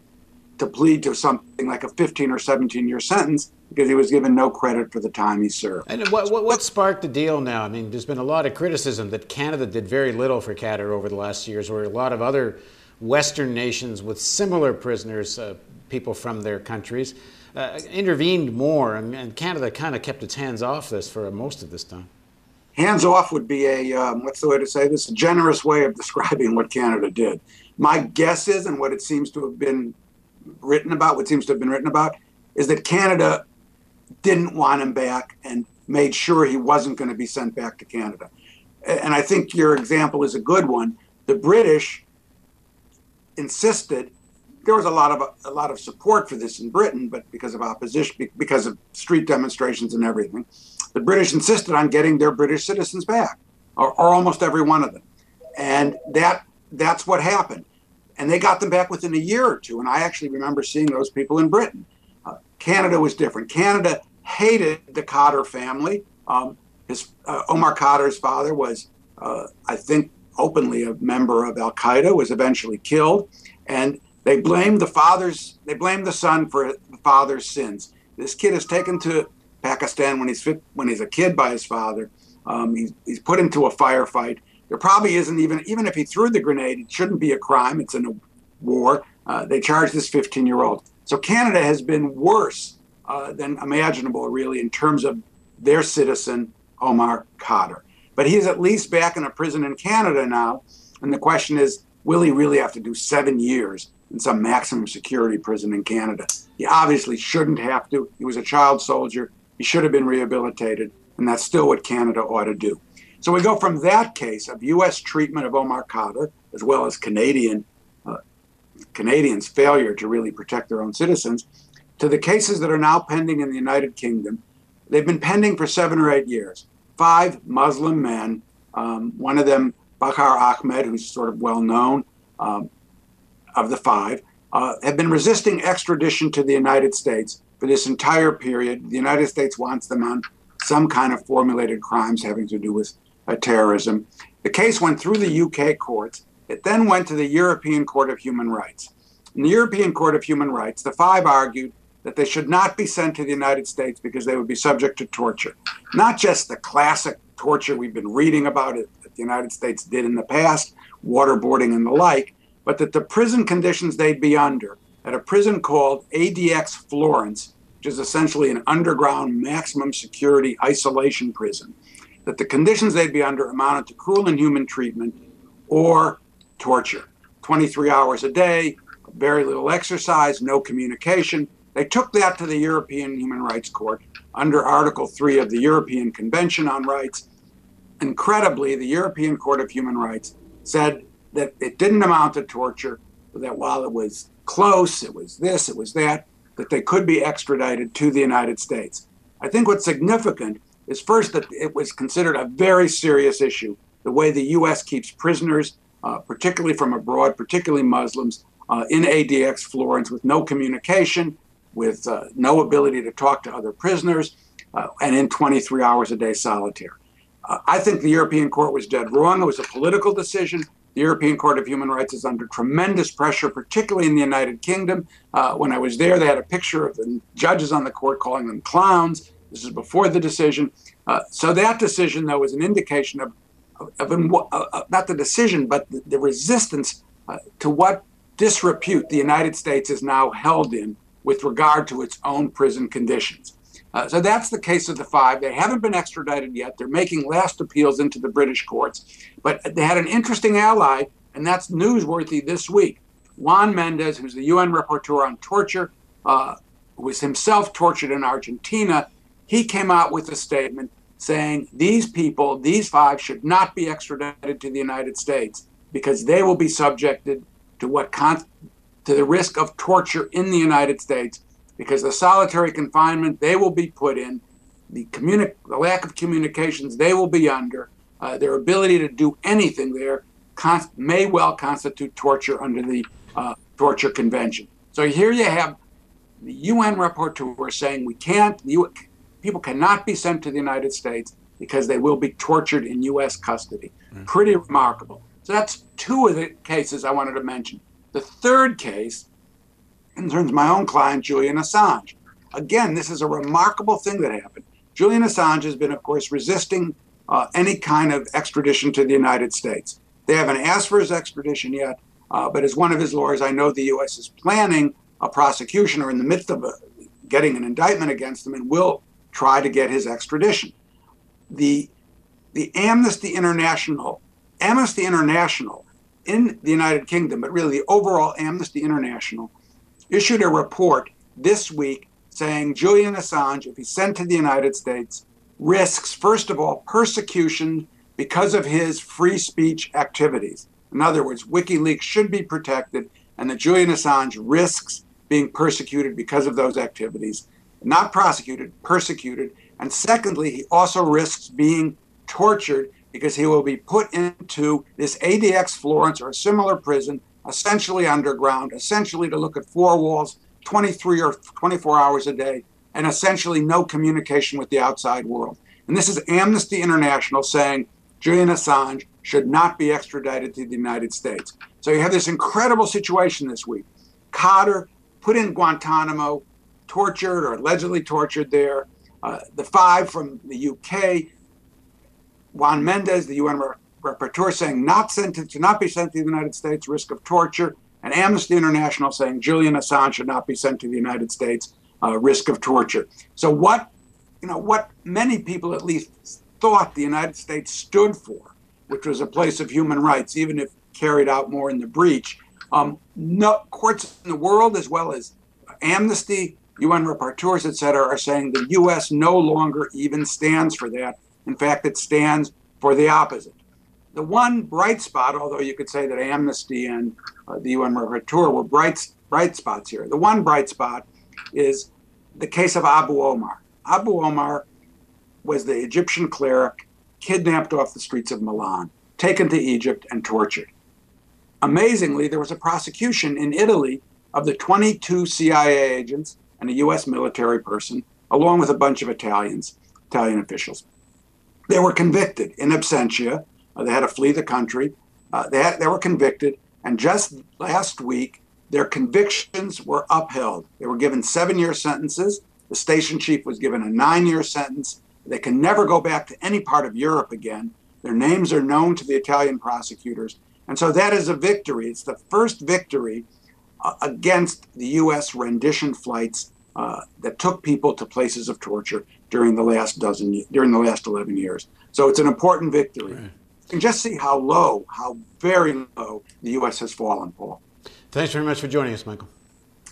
to plead to something like a 15 or 17 year sentence because he was given no credit for the time he served. And what, what, what, sparked the deal now? I mean, there's been a lot of criticism that Canada did very little for Khadr over the last years, where a lot of other Western nations with similar prisoners, uh, people from their countries, uh, intervened more, and, and Canada kind of kept its hands off this for most of this time. Hands off would be a, um, what's the way to say this? A generous way of describing what Canada did. My guess is, and what it seems to have been written about, what seems to have been written about, is that Canada didn't want him back and made sure he wasn't going to be sent back to Canada. And I think your example is a good one. The British insisted there was a lot of a lot of support for this in Britain, but because of opposition, because of street demonstrations and everything, the British insisted on getting their British citizens back, or, or almost every one of them, and that that's what happened, and they got them back within a year or two. And I actually remember seeing those people in Britain. Uh, Canada was different. Canada hated the Khadr family. Um, his uh, Omar Khadr's father was, uh, I think, openly a member of Al Qaeda. Was eventually killed, and they blame the father's, they blame the son for the father's sins. This kid is taken to Pakistan when he's when he's a kid by his father. Um, he's, he's put into a firefight. There probably isn't even even if he threw the grenade, it shouldn't be a crime. It's in a war. Uh, they charge this 15 year old. So Canada has been worse uh, than imaginable, really, in terms of their citizen Omar Khadr. But he's at least back in a prison in Canada now, and the question is, will he really have to do seven years in some maximum security prison in Canada. He obviously shouldn't have to. He was a child soldier. He should have been rehabilitated, and that's still what Canada ought to do. So we go from that case of U.S. treatment of Omar Khadr, as well as Canadian uh, Canadians' failure to really protect their own citizens, to the cases that are now pending in the United Kingdom. They've been pending for seven or eight years. Five Muslim men, um, one of them, Babar Ahmad, who's sort of well known um, of the five, uh, have been resisting extradition to the United States for this entire period. The United States wants them on some kind of formulated crimes having to do with uh, terrorism. The case went through the UK courts. It then went to the European Court of Human Rights. In the European Court of Human Rights, the five argued that they should not be sent to the United States because they would be subject to torture. Not just the classic torture we've been reading about it that the United States did in the past, waterboarding and the like, but that the prison conditions they'd be under at a prison called ADX Florence, which is essentially an underground maximum security isolation prison, that the conditions they'd be under amounted to cruel and inhuman treatment or torture. 23 hours a day, very little exercise, no communication. They took that to the European Human Rights Court under Article 3 of the European Convention on Rights. Incredibly, the European Court of Human Rights said that it didn't amount to torture, that while it was close, it was this, it was that, that they could be extradited to the United States. I think what's significant is first that it was considered a very serious issue, the way the U.S. keeps prisoners, uh, particularly from abroad, particularly Muslims, uh, in ADX Florence with no communication, with uh, no ability to talk to other prisoners, uh, and in 23 hours a day solitary. Uh, I think the European Court was dead wrong. It was a political decision. The European Court of Human Rights is under tremendous pressure, particularly in the United Kingdom. Uh, when I was there, they had a picture of the judges on the court calling them clowns. This is before the decision. Uh, so that decision, though, is an indication of, of, of uh, not the decision, but the, the resistance uh, to what disrepute the United States is now held in with regard to its own prison conditions. Uh, so that's the case of the five. They haven't been extradited yet. They're making last appeals into the British courts. But they had an interesting ally, and that's newsworthy this week. Juan Mendez, who's the UN rapporteur on torture, uh, was himself tortured in Argentina. He came out with a statement saying these people, these five, should not be extradited to the United States because they will be subjected to what con- to the risk of torture in the United States because the solitary confinement they will be put in, the, communi- the lack of communications they will be under, uh, their ability to do anything there con- may well constitute torture under the uh, Torture Convention. So here you have the UN rapporteur saying we can't, people cannot be sent to the United States because they will be tortured in U.S. custody. Mm. Pretty remarkable. So that's two of the cases I wanted to mention. The third case concerns my own client, Julian Assange. Again, this is a remarkable thing that happened. Julian Assange has been, of course, resisting uh, any kind of extradition to the United States. They haven't asked for his extradition yet, uh, but as one of his lawyers, I know the U.S. is planning a prosecution or in the midst of a, getting an indictment against him and will try to get his extradition. The, the Amnesty International, Amnesty International in the United Kingdom, but really the overall Amnesty International, issued a report this week saying Julian Assange, if he's sent to the United States, risks, first of all, persecution because of his free speech activities. In other words, WikiLeaks should be protected, and that Julian Assange risks being persecuted because of those activities. Not prosecuted, persecuted. And secondly, he also risks being tortured because he will be put into this ADX Florence or a similar prison essentially underground, essentially to look at four walls 23 or 24 hours a day, and essentially no communication with the outside world. And this is Amnesty International saying Julian Assange should not be extradited to the United States. So you have this incredible situation this week. Khadr put in Guantanamo, tortured or allegedly tortured there. Uh, the five from the UK, Juan Mendez, the UN rapporteur saying not sent to, not be sent to the United States, risk of torture, and Amnesty International saying Julian Assange should not be sent to the United States, uh, risk of torture. So what, you know, what many people at least thought the United States stood for, which was a place of human rights, even if carried out more in the breach. Um, no, courts in the world, as well as Amnesty, UN rapporteurs, et cetera, are saying the U.S. no longer even stands for that. In fact, it stands for the opposite. The one bright spot, although you could say that Amnesty and uh, the UN Rapporteur were bright, bright spots here, the one bright spot is the case of Abu Omar. Abu Omar was the Egyptian cleric kidnapped off the streets of Milan, taken to Egypt, and tortured. Amazingly, there was a prosecution in Italy of the 22 CIA agents and a US military person, along with a bunch of Italians, Italian officials. They were convicted in absentia. Uh, they had to flee the country. Uh, they, had, they were convicted, and just last week, their convictions were upheld. They were given seven year sentences. The station chief was given a nine year sentence. They can never go back to any part of Europe again. Their names are known to the Italian prosecutors. And so that is a victory. It's the first victory uh, against the U.S. rendition flights uh, that took people to places of torture during the last dozen, during the last 11 years. So it's an important victory. Right. You can just see how low, how very low the U.S. has fallen, Paul. Thanks very much for joining us, Michael.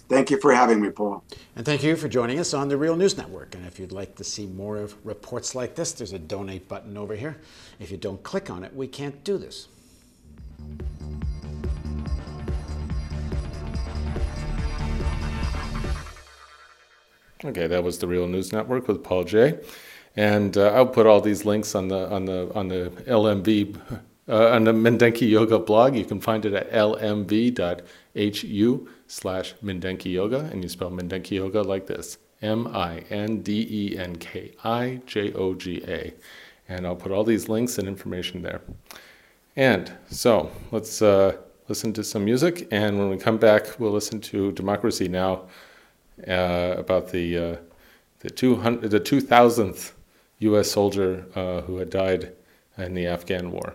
Thank you for having me, Paul. And thank you for joining us on the Real News Network. And if you'd like to see more of reports like this, there's a donate button over here. If you don't click on it, we can't do this. Okay, that was the Real News Network with Paul Jay, and uh, I'll put all these links on the on the on the LMV uh, on the Mindenki Joga blog. You can find it at lmv.hu slash Mindenki Joga, and you spell Mindenki Joga like this: M I N D E N K I J O G A, and I'll put all these links and information there. And so let's uh, listen to some music, and when we come back, we'll listen to Democracy Now uh, about the uh, the two hundred the two thousandth U.S. soldier uh, who had died in the Afghan war.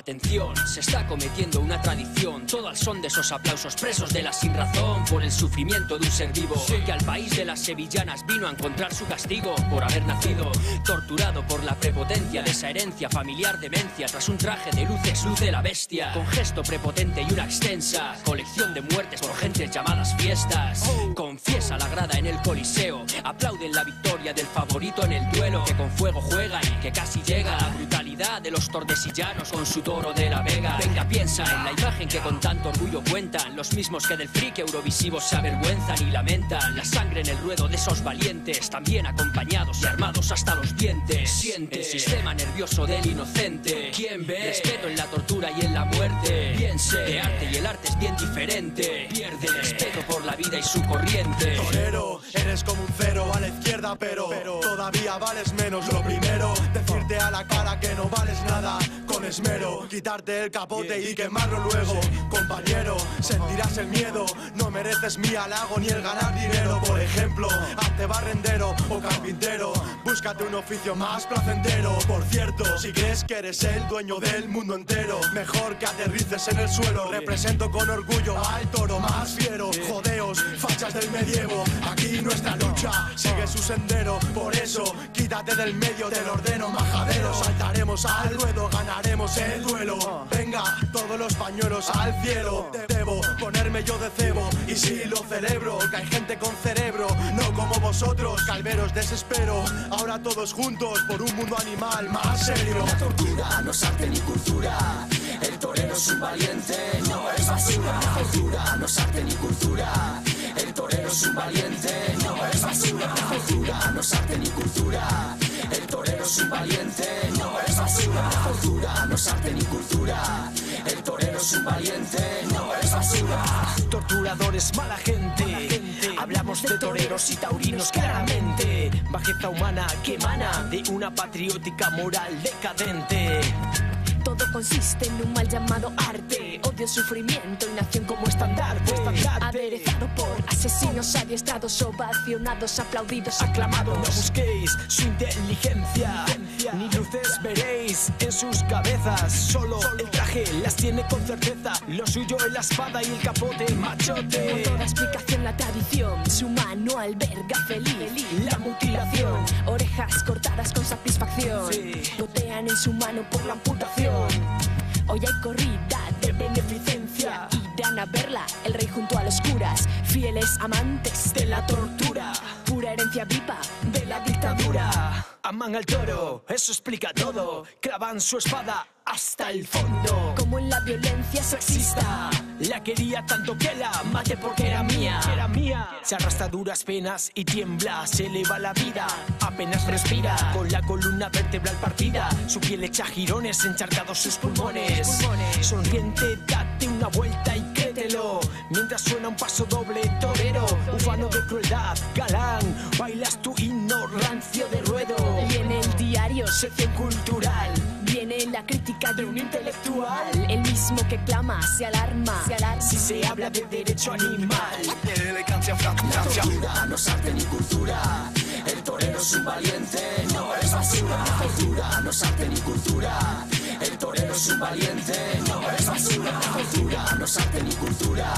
Atención, se está cometiendo una tradición, todo al son de esos aplausos presos de la sin razón por el sufrimiento de un ser vivo. Que al país de las sevillanas vino a encontrar su castigo por haber nacido torturado por la prepotencia de esa herencia familiar demencia tras un traje de luces luce la bestia. Con gesto prepotente y una extensa colección de muertes por gentes llamadas fiestas. Confiesa la grada en el coliseo aplauden la victoria del favorito en el duelo que con fuego juega y que casi llega a la brutalidad de los tordesillanos con su toro de la vega. Venga, piensa en la imagen que con tanto orgullo cuentan. Los mismos que del freak eurovisivo se avergüenzan y lamentan. La sangre en el ruedo de esos valientes, también acompañados y armados hasta los dientes. Siente el sistema nervioso del inocente. ¿Quién ve? Respeto en la tortura y en la muerte. Piense de arte y el arte es bien diferente. Pierde el respeto por la vida y su corriente. Torero, eres como un cero a la izquierda, pero, pero todavía vales menos. Lo primero, decirte a la cara que no vales nada con esmero quitarte el capote y quemarlo luego. Compañero, sentirás el miedo, no mereces mi halago ni el ganar dinero. Por ejemplo, hazte barrendero o carpintero, búscate un oficio más placentero. Por cierto, si crees que eres el dueño del mundo entero, mejor que aterrices en el suelo. Represento con orgullo al toro más fiero. Jodeos, fachas del medievo, aquí nuestra lucha sigue su sendero. Por eso, quítate del medio del ordeno majadero. Saltaremos al ruedo, ganaremos el Venga, todos los pañuelos al cielo. Debo ponerme yo de cebo y si lo celebro, que hay gente con cerebro, no como vosotros, calveros desespero. Ahora todos juntos por un mundo animal más serio. La tortura no es arte ni cultura. El torero es un valiente, no es basura. La tortura no es arte ni cultura. El torero es un valiente, no es basura. La tortura no es arte ni cultura. El torero es un valiente, no es basura. La tortura no es arte ni cultura. El torero es un valiente, no es basura. Torturadores, mala gente. Hablamos de toreros y taurinos claramente. Bajeza humana que emana de una patriótica moral decadente. Todo consiste en un mal llamado arte, odio, sufrimiento y nación como estandarte. Aderezado por asesinos adiestrados, ovacionados, aplaudidos, aclamados. No busquéis su inteligencia, ni luces veréis en sus cabezas. Solo el traje las tiene con certeza, lo suyo es la espada y el capote machote. Con toda explicación la tradición, su mano alberga feliz. La mutilación, orejas cortadas con satisfacción. Gotean en su mano por la amputación. Hoy hay corrida de beneficencia. Irán a verla, el rey junto a los curas, fieles amantes de la tortura, pura herencia viva de la dictadura. Aman al toro, eso explica todo. Clavan su espada hasta el fondo. Como en la violencia sexista, La quería tanto que la maté porque era mía. Era mía. Se arrastra duras penas y tiembla. Se eleva la vida, apenas respira. Con la columna vertebral partida. Su piel echa girones, encharcados sus pulmones. Sonriente, date una vuelta y Mientras suena un paso doble torero. Ufano de crueldad, galán. Bailas tu himno rancio de ruedo. y en el diario Sección cultural. viene la crítica de un intelectual, el mismo que clama, se alarma, se alarma. Si se habla de derecho animal. Elegancia, fragancia. No es arte ni cultura. El torero es un valiente, no es basura. Tortura no es arte ni cultura. El torero es un valiente, no es basura. Tortura no es ni cultura.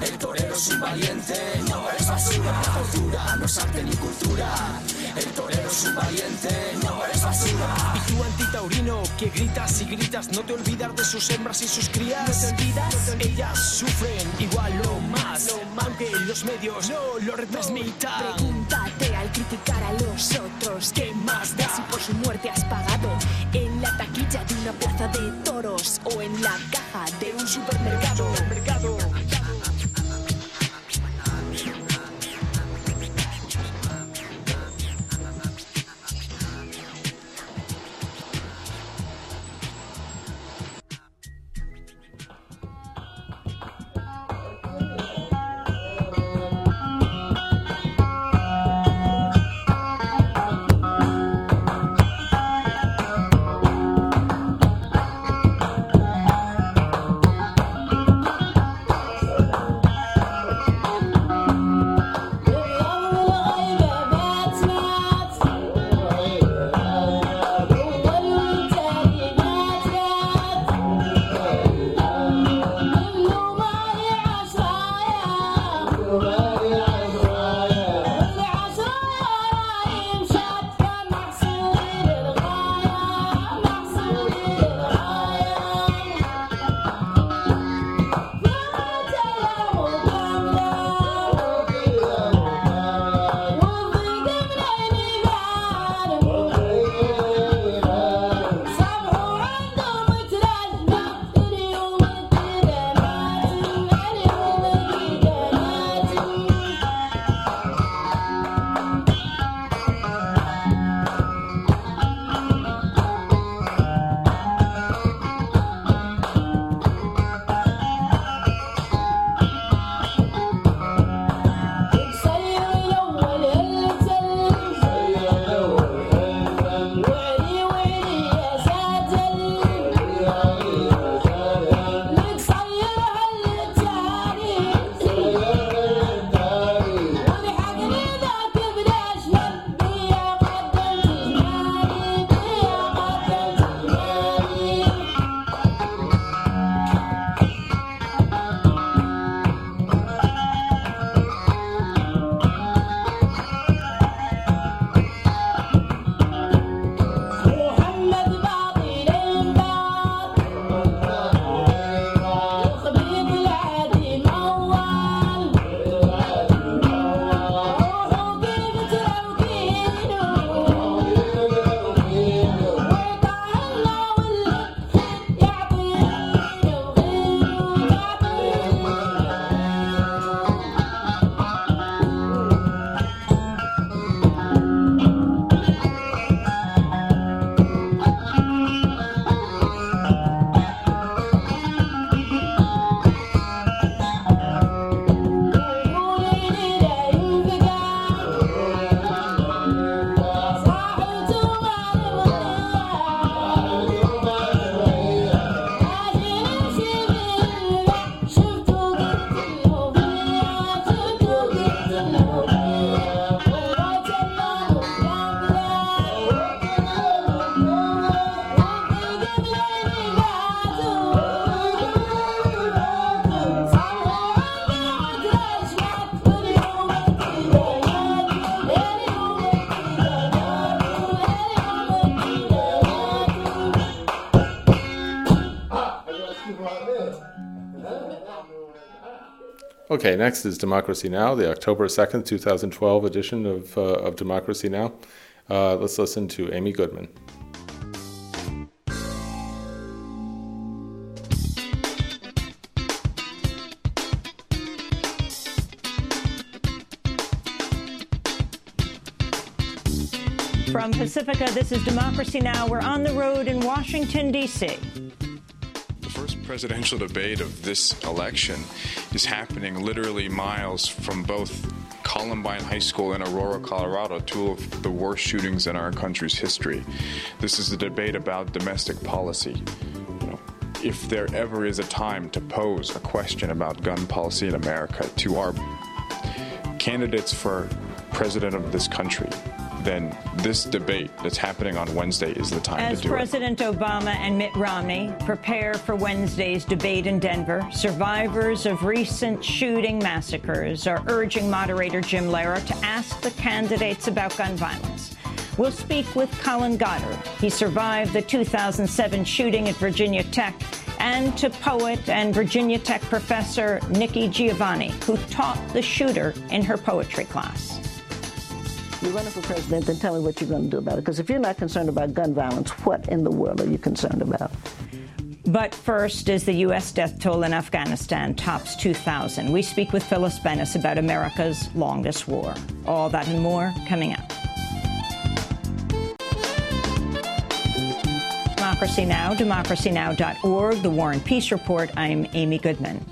El torero es un valiente, no es basura. Tortura no es ni cultura. El torero es un valiente, no es basura. Y tú antitaurino que gritas y gritas, no te olvidas de sus hembras y sus crías. No te olvidas, ellas sufren igual o más. Aunque los medios no lo retransmitan. Pregúntate al criticar a los otros, ¿qué más da si por su muerte has pagado? En la taquilla de una plaza de toros o en la caja de un supermercado. Okay, next is Democracy Now!, the October 2nd, 2012 edition of, uh, of Democracy Now! Uh, let's listen to Amy Goodman. From Pacifica, this is Democracy Now! We're on the road in Washington, D.C. First presidential debate of this election is happening literally miles from both Columbine High School in Aurora, Colorado, two of the worst shootings in our country's history. This is a debate about domestic policy. You know, if there ever is a time to pose a question about gun policy in America to our candidates for president of this country, then this debate that's happening on Wednesday is the time As to do it. As President Obama and Mitt Romney prepare for Wednesday's debate in Denver, survivors of recent shooting massacres are urging moderator Jim Lehrer to ask the candidates about gun violence. We'll speak with Colin Goddard. He survived the 2007 shooting at Virginia Tech, and to poet and Virginia Tech professor Nikki Giovanni, who taught the shooter in her poetry class. You're running for president, then tell me what you're going to do about it. Because if you're not concerned about gun violence, what in the world are you concerned about? But first, as the U.S. death toll in Afghanistan tops 2,000, we speak with Phyllis Bennis about America's longest war. All that and more coming up. Democracy Now!, democracynow.org, The War and Peace Report. I'm Amy Goodman.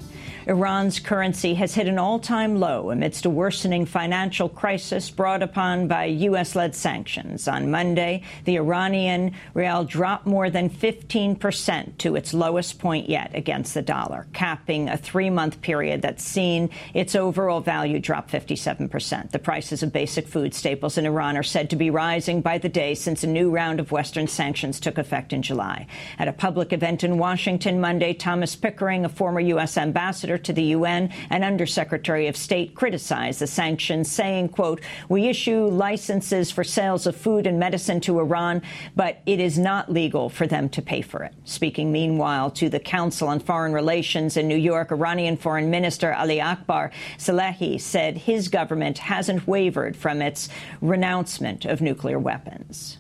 Iran's currency has hit an all-time low amidst a worsening financial crisis brought upon by U.S.-led sanctions. On Monday, the Iranian rial dropped more than 15 percent to its lowest point yet against the dollar, capping a three-month period that's seen its overall value drop 57 percent. The prices of basic food staples in Iran are said to be rising by the day since a new round of Western sanctions took effect in July. At a public event in Washington Monday, Thomas Pickering, a former U.S. ambassador to the UN and Undersecretary of State criticized the sanctions, saying, quote, we issue licenses for sales of food and medicine to Iran, but it is not legal for them to pay for it. Speaking meanwhile to the Council on Foreign Relations in New York, Iranian Foreign Minister Ali Akbar Salehi said his government hasn't wavered from its renouncement of nuclear weapons.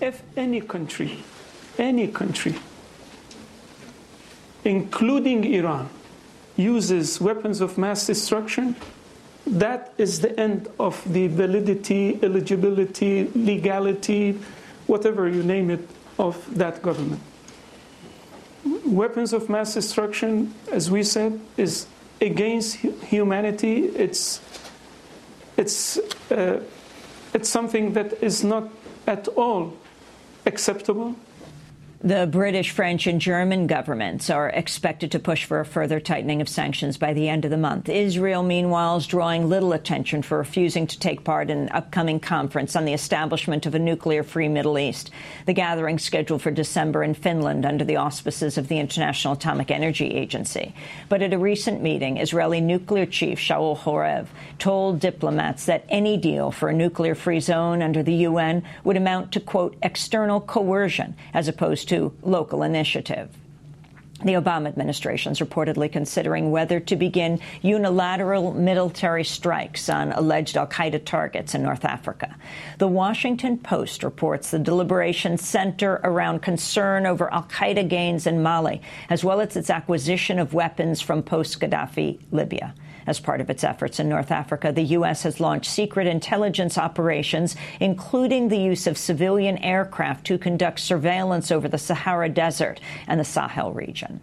If any country, any country, including Iran, uses weapons of mass destruction, that is the end of the validity, eligibility, legality, whatever you name it, of that government. Weapons of mass destruction, as we said, is against humanity. It's it's uh, it's something that is not at all acceptable. The British, French, and German governments are expected to push for a further tightening of sanctions by the end of the month. Israel, meanwhile, is drawing little attention for refusing to take part in an upcoming conference on the establishment of a nuclear free Middle East. The gathering scheduled for December in Finland under the auspices of the International Atomic Energy Agency. But at a recent meeting, Israeli nuclear chief Shaul Horev told diplomats that any deal for a nuclear free zone under the UN would amount to, quote, external coercion as opposed to local initiative. The Obama administration is reportedly considering whether to begin unilateral military strikes on alleged al Qaeda targets in North Africa. The Washington Post reports the deliberations center around concern over al Qaeda gains in Mali, as well as its acquisition of weapons from post Gaddafi Libya. As part of its efforts in North Africa, the U.S. has launched secret intelligence operations, including the use of civilian aircraft to conduct surveillance over the Sahara Desert and the Sahel region.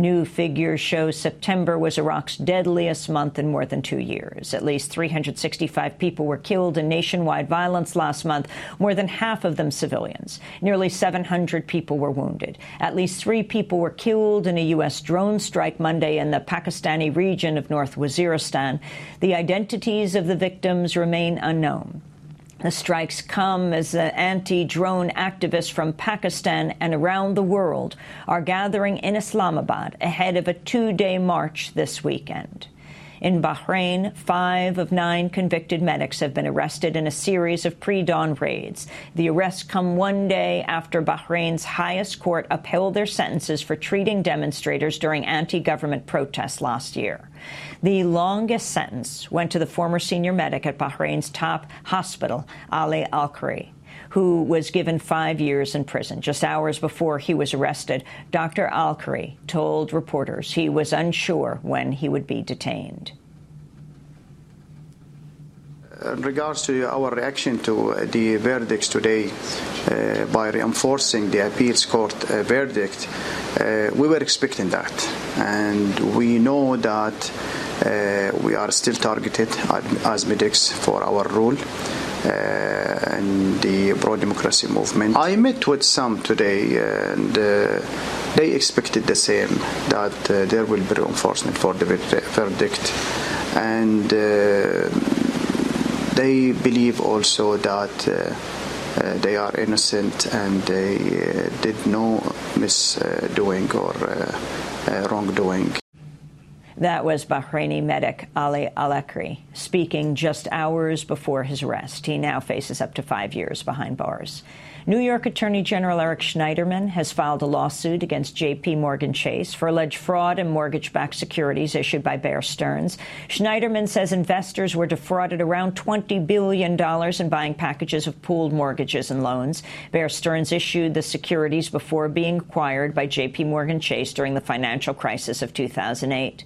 New figures show September was Iraq's deadliest month in more than two years. At least 365 people were killed in nationwide violence last month, more than half of them civilians. Nearly 700 people were wounded. At least three people were killed in a U.S. drone strike Monday in the Pakistani region of North Waziristan. The identities of the victims remain unknown. The strikes come as anti-drone activists from Pakistan and around the world are gathering in Islamabad ahead of a two-day march this weekend. In Bahrain, five of nine convicted medics have been arrested in a series of pre-dawn raids. The arrests come one day after Bahrain's highest court upheld their sentences for treating demonstrators during anti-government protests last year. The longest sentence went to the former senior medic at Bahrain's top hospital, Ali Al-Khairi who was given five years in prison. Just hours before he was arrested, Dr. Al Khairi told reporters he was unsure when he would be detained. In regards to our reaction to the verdicts today, uh, by reinforcing the appeals court uh, verdict, uh, we were expecting that. And we know that uh, we are still targeted as medics for our rule and uh, the pro-democracy movement. I met with some today, and uh, they expected the same that uh, there will be reinforcement for the verdict, and they believe also that. Uh, they are innocent and they uh, did no misdoing or uh, wrongdoing. That was Bahraini medic Ali Al-Khairi speaking just hours before his arrest. He now faces up to five years behind bars. New York Attorney General Eric Schneiderman has filed a lawsuit against J.P. Morgan Chase for alleged fraud in mortgage-backed securities issued by Bear Stearns. Schneiderman says investors were defrauded around $20 billion in buying packages of pooled mortgages and loans. Bear Stearns issued the securities before being acquired by J.P. Morgan Chase during the financial crisis of 2008.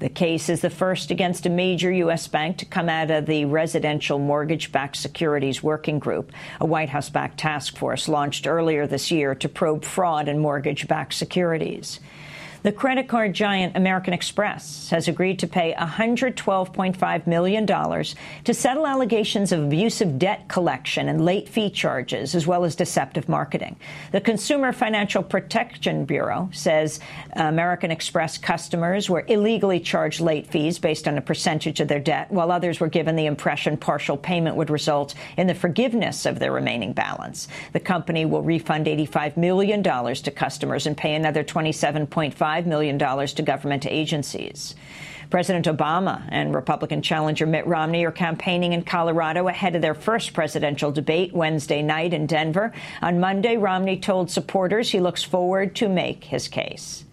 The case is the first against a major U.S. bank to come out of the residential mortgage-backed securities working group, a White House-backed task force launched earlier this year to probe fraud in mortgage-backed securities. The credit card giant American Express has agreed to pay $112.5 million to settle allegations of abusive debt collection and late fee charges, as well as deceptive marketing. The Consumer Financial Protection Bureau says American Express customers were illegally charged late fees based on a percentage of their debt, while others were given the impression partial payment would result in the forgiveness of their remaining balance. The company will refund $85 million to customers and pay another $27.5 $5 million to government agencies. President Obama and Republican challenger Mitt Romney are campaigning in Colorado ahead of their first presidential debate Wednesday night in Denver. On Monday, Romney told supporters he looks forward to make his case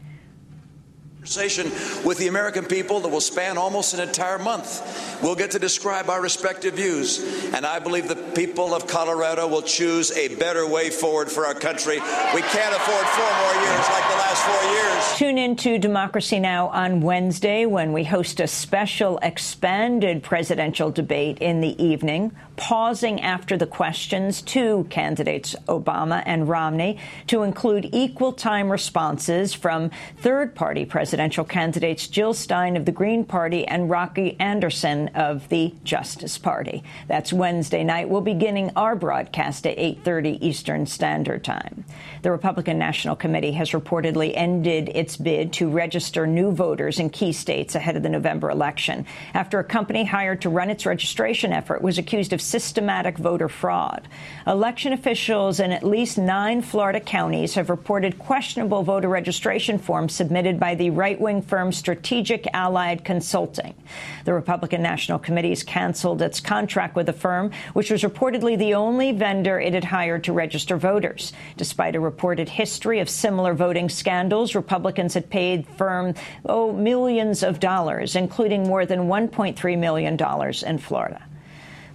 conversation with the American people that will span almost an entire month. We'll get to describe our respective views, and I believe the people of Colorado will choose a better way forward for our country. We can't afford four more years like the last four years. Tune in to Democracy Now! on Wednesday when we host a special expanded presidential debate in the evening pausing after the questions to candidates Obama and Romney to include equal time responses from third party presidential candidates Jill Stein of the Green Party and Rocky Anderson of the Justice Party. That's Wednesday night. We'll be beginning our broadcast at 8:30 Eastern Standard Time. The Republican National Committee has reportedly ended its bid to register new voters in key states ahead of the November election after a company hired to run its registration effort was accused of systematic voter fraud. Election officials in at least nine Florida counties have reported questionable voter registration forms submitted by the right-wing firm Strategic Allied Consulting. The Republican National Committee has canceled its contract with the firm, which was reportedly the only vendor it had hired to register voters. Despite a reported history of similar voting scandals, Republicans had paid firm oh, millions of dollars, including more than $1.3 million in Florida.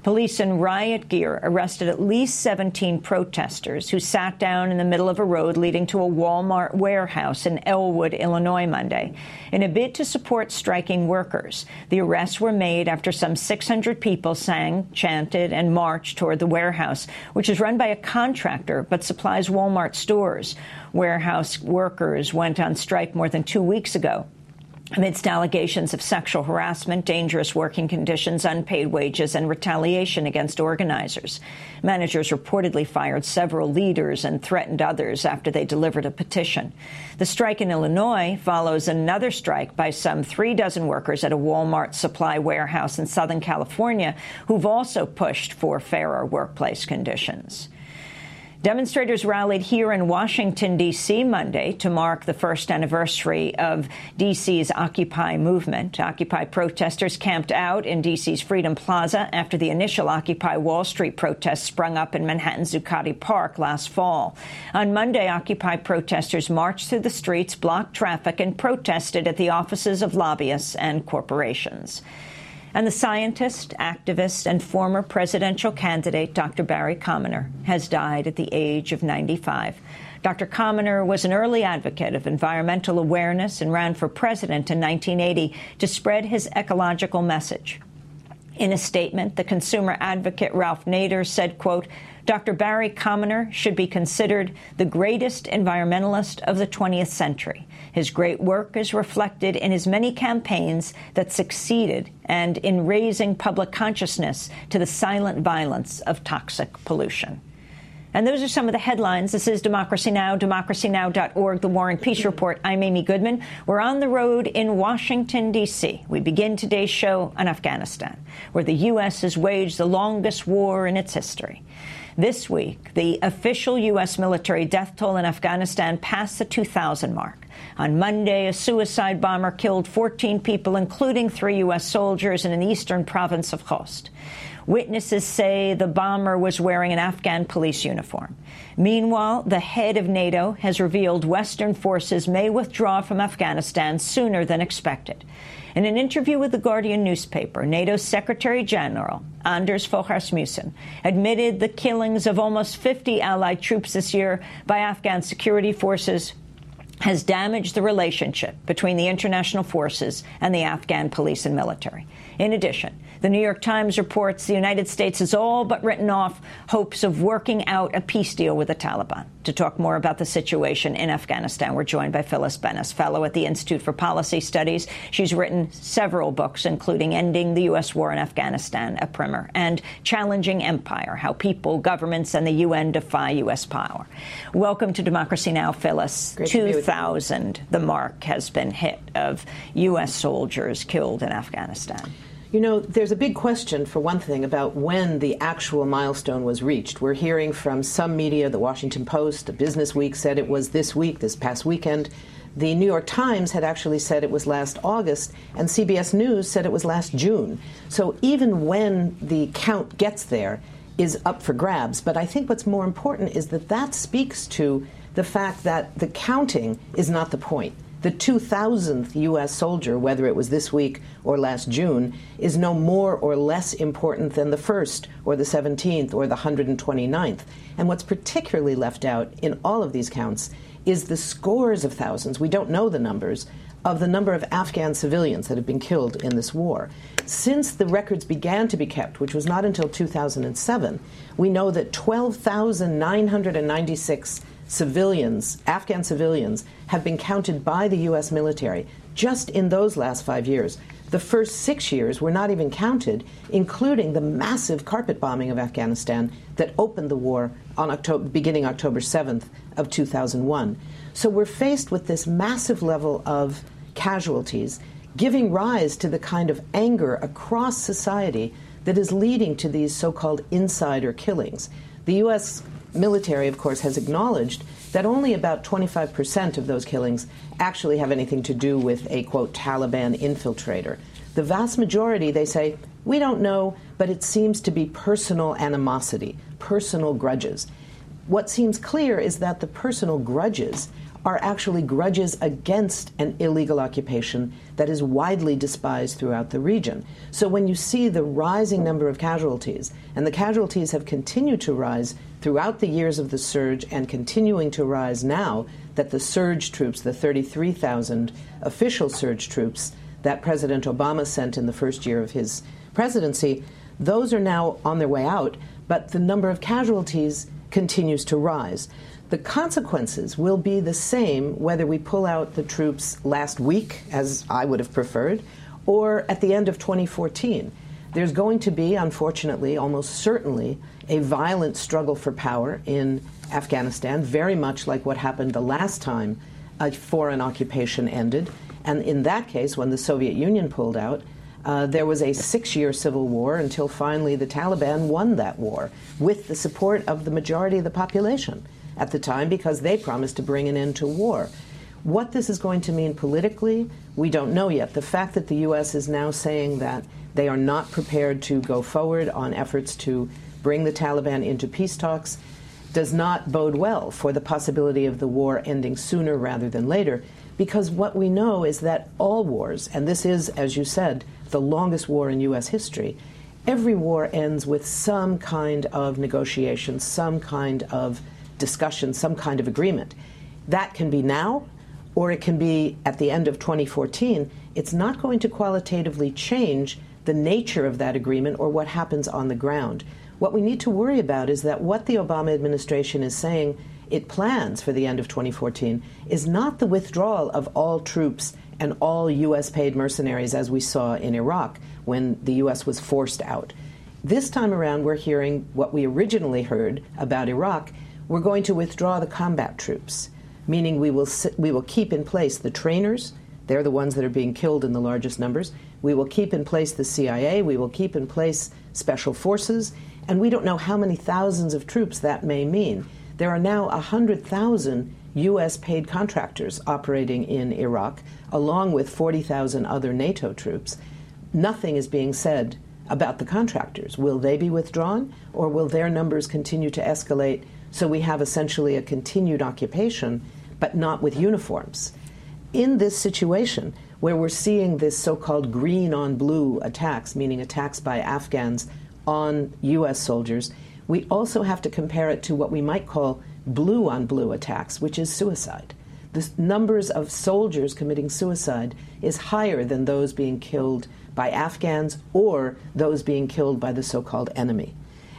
Police in riot gear arrested at least 17 protesters who sat down in the middle of a road leading to a Walmart warehouse in Elwood, Illinois, Monday, in a bid to support striking workers. The arrests were made after some 600 people sang, chanted, and marched toward the warehouse, which is run by a contractor but supplies Walmart stores. Warehouse workers went on strike more than two weeks ago amidst allegations of sexual harassment, dangerous working conditions, unpaid wages, and retaliation against organizers. Managers reportedly fired several leaders and threatened others after they delivered a petition. The strike in Illinois follows another strike by some three dozen workers at a Walmart supply warehouse in Southern California who've also pushed for fairer workplace conditions. Demonstrators rallied here in Washington, D.C. Monday to mark the first anniversary of D.C.'s Occupy movement. Occupy protesters camped out in D.C.'s Freedom Plaza after the initial Occupy Wall Street protests sprung up in Manhattan's Zuccotti Park last fall. On Monday, Occupy protesters marched through the streets, blocked traffic, and protested at the offices of lobbyists and corporations. And the scientist, activist, and former presidential candidate Dr. Barry Commoner has died at the age of 95. Dr. Commoner was an early advocate of environmental awareness and ran for president in 1980 to spread his ecological message. In a statement, the consumer advocate Ralph Nader said, quote, Dr. Barry Commoner should be considered the greatest environmentalist of the 20th century. His great work is reflected in his many campaigns that succeeded and in raising public consciousness to the silent violence of toxic pollution. And those are some of the headlines. This is Democracy Now!, democracynow.org, The War and Peace Report. I'm Amy Goodman. We're on the road in Washington, D.C. We begin today's show on Afghanistan, where the U.S. has waged the longest war in its history. This week, the official U.S. military death toll in Afghanistan passed the 2,000 mark. On Monday, a suicide bomber killed 14 people, including three U.S. soldiers in an eastern province of Khost. Witnesses say the bomber was wearing an Afghan police uniform. Meanwhile, the head of NATO has revealed Western forces may withdraw from Afghanistan sooner than expected. In an interview with the Guardian newspaper, NATO's Secretary General Anders Fogh Rasmussen admitted the killings of almost 50 allied troops this year by Afghan security forces has damaged the relationship between the international forces and the Afghan police and military. In addition, the New York Times reports the United States has all but written off hopes of working out a peace deal with the Taliban. To talk more about the situation in Afghanistan, we're joined by Phyllis Bennis, fellow at the Institute for Policy Studies. She's written several books, including Ending the U.S. War in Afghanistan, a primer, and Challenging Empire How People, Governments, and the UN Defy U.S. Power. Welcome to Democracy Now!, Phyllis. 2,000, the mark has been hit of U.S. soldiers killed in Afghanistan. You know, there's a big question, for one thing, about when the actual milestone was reached. We're hearing from some media, the Washington Post, the Business Week said it was this week, this past weekend. The New York Times had actually said it was last August, and CBS News said it was last June. So even when the count gets there is up for grabs. But I think what's more important is that that speaks to the fact that the counting is not the point the 2000th U.S. soldier, whether it was this week or last June, is no more or less important than the 1st or the 17th or the 129th. And what's particularly left out in all of these counts is the scores of thousands, we don't know the numbers, of the number of Afghan civilians that have been killed in this war. Since the records began to be kept, which was not until 2007, we know that 12,996 civilians, Afghan civilians, have been counted by the U.S. military just in those last five years. The first six years were not even counted, including the massive carpet bombing of Afghanistan that opened the war on October, beginning October 7th of 2001. So we're faced with this massive level of casualties, giving rise to the kind of anger across society that is leading to these so-called insider killings. The U.S military, of course, has acknowledged that only about 25% of those killings actually have anything to do with a, quote, Taliban infiltrator. The vast majority, they say, we don't know, but it seems to be personal animosity, personal grudges. What seems clear is that the personal grudges are actually grudges against an illegal occupation that is widely despised throughout the region. So when you see the rising number of casualties, and the casualties have continued to rise throughout the years of the surge and continuing to rise now that the surge troops, the 33,000 official surge troops that President Obama sent in the first year of his presidency, those are now on their way out, but the number of casualties continues to rise. The consequences will be the same whether we pull out the troops last week, as I would have preferred, or at the end of 2014. There's going to be, unfortunately, almost certainly, a violent struggle for power in Afghanistan, very much like what happened the last time a foreign occupation ended. And in that case, when the Soviet Union pulled out, Uh, there was a six year civil war until finally the Taliban won that war with the support of the majority of the population at the time because they promised to bring an end to war. What this is going to mean politically, we don't know yet. The fact that the U.S. is now saying that they are not prepared to go forward on efforts to bring the Taliban into peace talks does not bode well for the possibility of the war ending sooner rather than later, because what we know is that all wars, and this is, as you said, the longest war in U.S. history, every war ends with some kind of negotiation, some kind of discussion, some kind of agreement. That can be now, or it can be at the end of 2014. It's not going to qualitatively change the nature of that agreement or what happens on the ground. What we need to worry about is that what the Obama administration is saying it plans for the end of 2014 is not the withdrawal of all troops and all U.S. paid mercenaries as we saw in Iraq when the U.S. was forced out. This time around, we're hearing what we originally heard about Iraq. We're going to withdraw the combat troops, meaning we will, we will keep in place the trainers. They're the ones that are being killed in the largest numbers. We will keep in place the CIA. We will keep in place special forces. And we don't know how many thousands of troops that may mean. There are now 100,000 U.S. paid contractors operating in Iraq, along with 40,000 other NATO troops. Nothing is being said about the contractors. Will they be withdrawn, or will their numbers continue to escalate so we have essentially a continued occupation, but not with uniforms? In this situation, where we're seeing this so called green on blue attacks, meaning attacks by Afghans on U.S. soldiers, we also have to compare it to what we might call blue on blue attacks, which is suicide. The numbers of soldiers committing suicide is higher than those being killed by Afghans or those being killed by the so called enemy.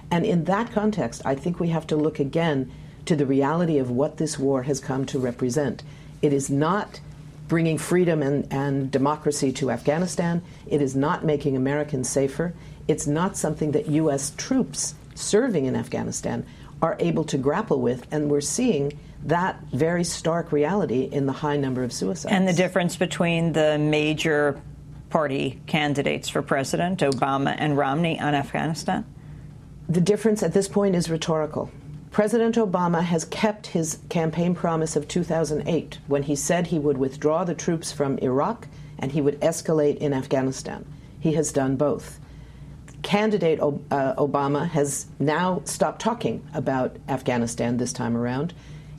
And in that context, I think we have to look again to the reality of what this war has come to represent. It is not bringing freedom and, and democracy to Afghanistan, it is not making Americans safer, it's not something that U.S. troops serving in Afghanistan are able to grapple with, and we're seeing that very stark reality in the high number of suicides. And the difference between the major party candidates for president, Obama and Romney, on Afghanistan? The difference at this point is rhetorical. President Obama has kept his campaign promise of 2008 when he said he would withdraw the troops from Iraq and he would escalate in Afghanistan. He has done both candidate uh, Obama has now stopped talking about Afghanistan this time around.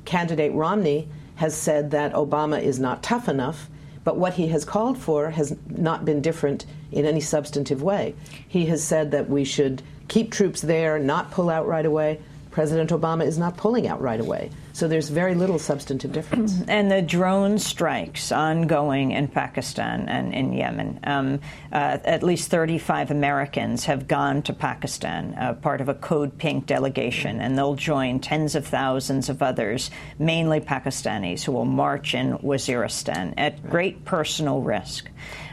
Candidate Romney has said that Obama is not tough enough, but what he has called for has not been different in any substantive way. He has said that we should keep troops there, not pull out right away. President Obama is not pulling out right away. So there's very little substantive difference. And the drone strikes ongoing in Pakistan and in Yemen. Um, uh, at least 35 Americans have gone to Pakistan, uh, part of a Code Pink delegation, and they'll join tens of thousands of others, mainly Pakistanis, who will march in Waziristan at great personal risk.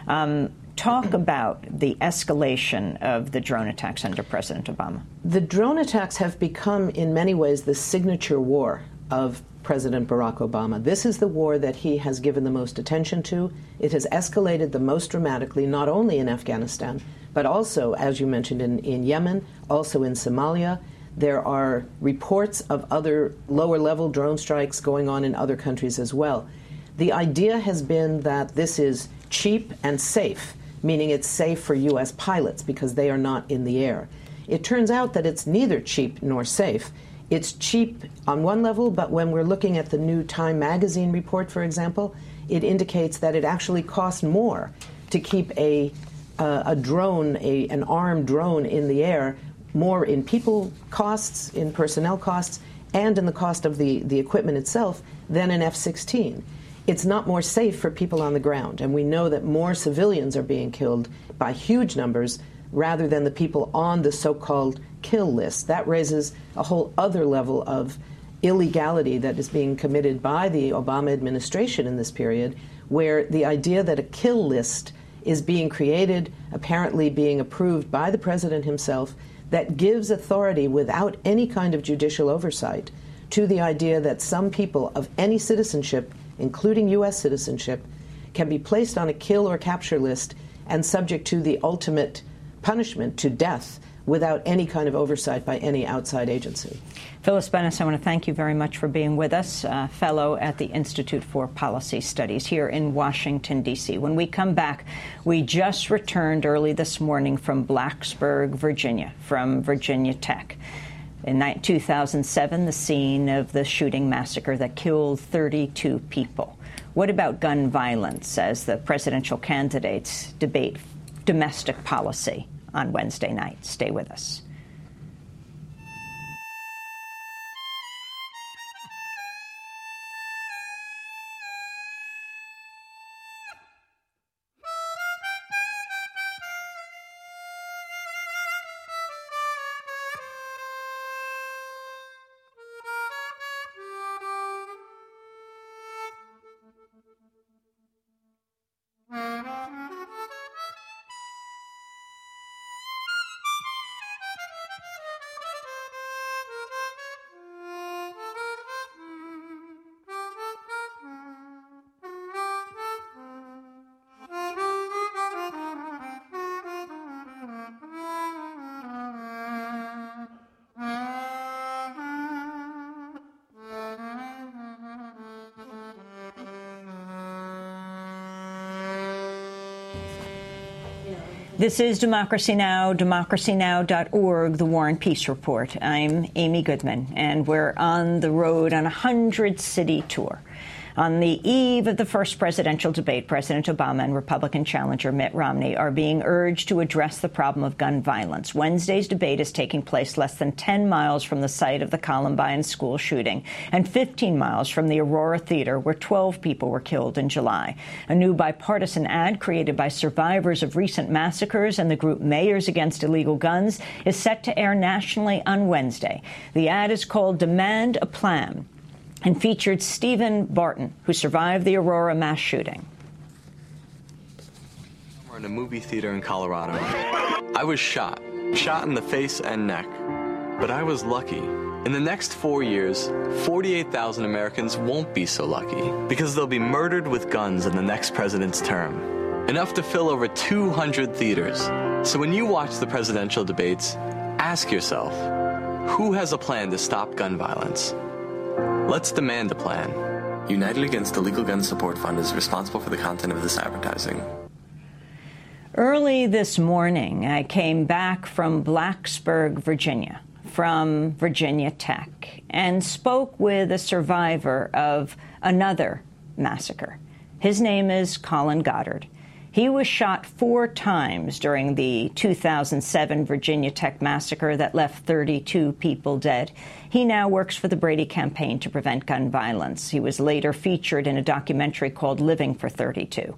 Um, talk about the escalation of the drone attacks under President Obama. The drone attacks have become, in many ways, the signature war of President Barack Obama. This is the war that he has given the most attention to. It has escalated the most dramatically, not only in Afghanistan, but also, as you mentioned, in, in Yemen, also in Somalia. There are reports of other lower level drone strikes going on in other countries as well. The idea has been that this is cheap and safe meaning it's safe for U.S. pilots because they are not in the air. It turns out that it's neither cheap nor safe. It's cheap on one level, but when we're looking at the new Time magazine report, for example, it indicates that it actually costs more to keep a, uh, a drone, a, an armed drone in the air, more in people costs, in personnel costs, and in the cost of the, the equipment itself than an F 16 it's not more safe for people on the ground. And we know that more civilians are being killed by huge numbers rather than the people on the so called kill list. That raises a whole other level of illegality that is being committed by the Obama administration in this period, where the idea that a kill list is being created, apparently being approved by the president himself, that gives authority without any kind of judicial oversight to the idea that some people of any citizenship including U.S. citizenship, can be placed on a kill or capture list and subject to the ultimate punishment to death without any kind of oversight by any outside agency. Phyllis Bennis, I want to thank you very much for being with us, uh, fellow at the Institute for Policy Studies here in Washington, D.C. When we come back, we just returned early this morning from Blacksburg, Virginia, from Virginia Tech. In 2007, the scene of the shooting massacre that killed 32 people. What about gun violence as the presidential candidates debate domestic policy on Wednesday night? Stay with us. This is Democracy Now!, democracynow.org, the War and Peace Report. I'm Amy Goodman, and we're on the road on a 100 city tour. On the eve of the first presidential debate, President Obama and Republican challenger Mitt Romney are being urged to address the problem of gun violence. Wednesday's debate is taking place less than 10 miles from the site of the Columbine school shooting and 15 miles from the Aurora Theater, where 12 people were killed in July. A new bipartisan ad created by survivors of recent massacres and the group Mayors Against Illegal Guns is set to air nationally on Wednesday. The ad is called Demand a Plan and featured Stephen Barton, who survived the Aurora mass shooting. We're in a movie theater in Colorado. I was shot, shot in the face and neck. But I was lucky. In the next four years, 48,000 Americans won't be so lucky because they'll be murdered with guns in the next president's term. Enough to fill over 200 theaters. So when you watch the presidential debates, ask yourself who has a plan to stop gun violence? Let's demand a plan. United Against Illegal Gun Support Fund is responsible for the content of this advertising. Early this morning, I came back from Blacksburg, Virginia, from Virginia Tech, and spoke with a survivor of another massacre. His name is Colin Goddard. He was shot four times during the 2007 Virginia Tech massacre that left 32 people dead. He now works for the Brady campaign to prevent gun violence. He was later featured in a documentary called Living for 32.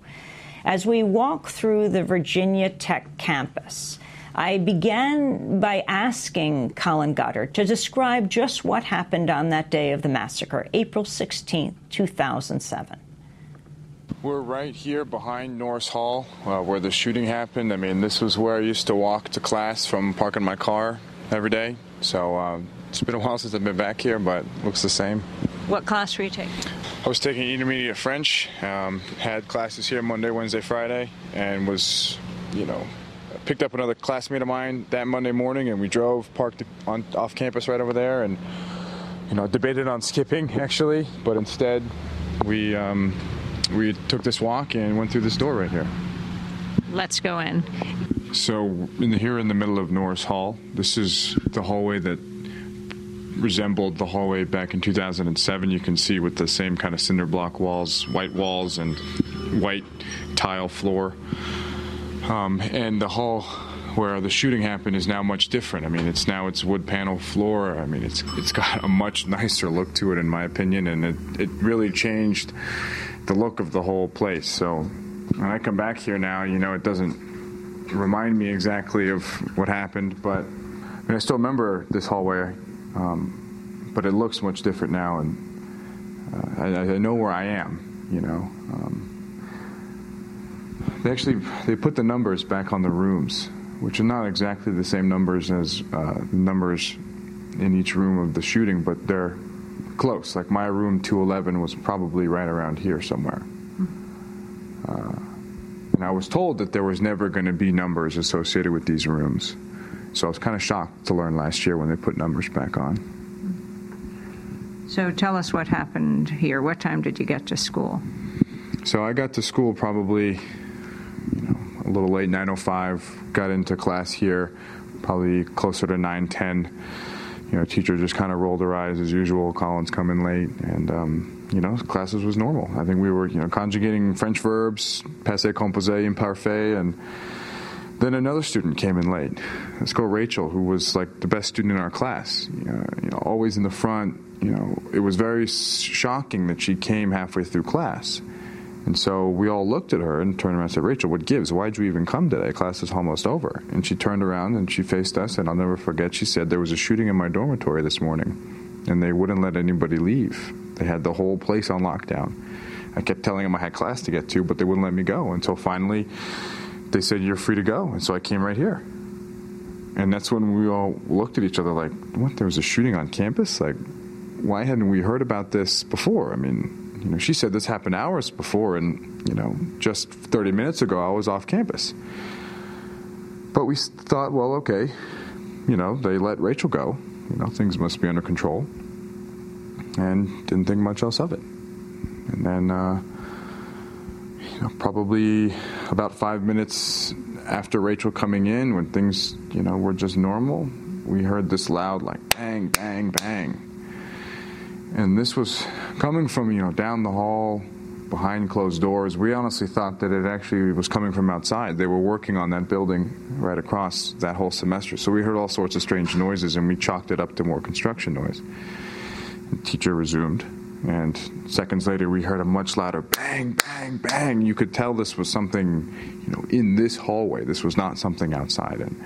As we walk through the Virginia Tech campus, I began by asking Colin Goddard to describe just what happened on that day of the massacre, April 16, 2007. We're right here behind Norris Hall, uh, where the shooting happened. I mean, this was where I used to walk to class from parking my car every day. So um, it's been a while since I've been back here, but looks the same. What class were you taking? I was taking intermediate French. Um, had classes here Monday, Wednesday, Friday, and was, you know, picked up another classmate of mine that Monday morning, and we drove, parked on off campus right over there, and you know, debated on skipping actually, but instead we. Um, we took this walk and went through this door right here. Let's go in. So, in the, here in the middle of Norris Hall, this is the hallway that resembled the hallway back in 2007. You can see with the same kind of cinder block walls, white walls, and white tile floor. Um, and the hall where the shooting happened is now much different. I mean, it's now it's wood panel floor. I mean, it's it's got a much nicer look to it, in my opinion, and it, it really changed the look of the whole place. So when I come back here now, you know, it doesn't remind me exactly of what happened, but I, mean, I still remember this hallway, um, but it looks much different now, and uh, I, I, know where I am. You know, um, they actually they put the numbers back on the rooms, which are not exactly the same numbers as uh, numbers in each room of the shooting, but they're close. Like my room 211 was probably right around here somewhere. Uh, and I was told that there was never going to be numbers associated with these rooms. So I was kind of shocked to learn last year when they put numbers back on. So tell us what happened here. What time did you get to school? So I got to school probably, you know, a little late, 9:05. Got into class here, probably closer to 9:10. You know, teacher just kind of rolled her eyes as usual. Colin's coming late, and um, you know, classes was normal. I think we were, you know, conjugating French verbs, passé composé, imparfait, and then another student came in late. Let's go, Rachel, who was like the best student in our class. Know, you know, always in the front. You know, it was very shocking that she came halfway through class. And so we all looked at her and turned around and said, Rachel, what gives? Why'd you even come today? Class is almost over. And she turned around and she faced us, and I'll never forget, she said, There was a shooting in my dormitory this morning, and they wouldn't let anybody leave. They had the whole place on lockdown. I kept telling them I had class to get to, but they wouldn't let me go until finally they said, You're free to go. And so I came right here. And that's when we all looked at each other like, What? There was a shooting on campus? Like, why hadn't we heard about this before? I mean, you know, she said this happened hours before, and you know, just 30 minutes ago, I was off campus. But we thought, well, okay, you know, they let Rachel go. You know, things must be under control, and didn't think much else of it. And then, uh, you know, probably about five minutes after Rachel coming in, when things, you know, were just normal, we heard this loud, like bang, bang, bang and this was coming from you know down the hall behind closed doors. We honestly thought that it actually was coming from outside. They were working on that building right across that whole semester. So we heard all sorts of strange noises and we chalked it up to more construction noise. The teacher resumed and seconds later we heard a much louder bang bang bang. You could tell this was something you know in this hallway. This was not something outside. And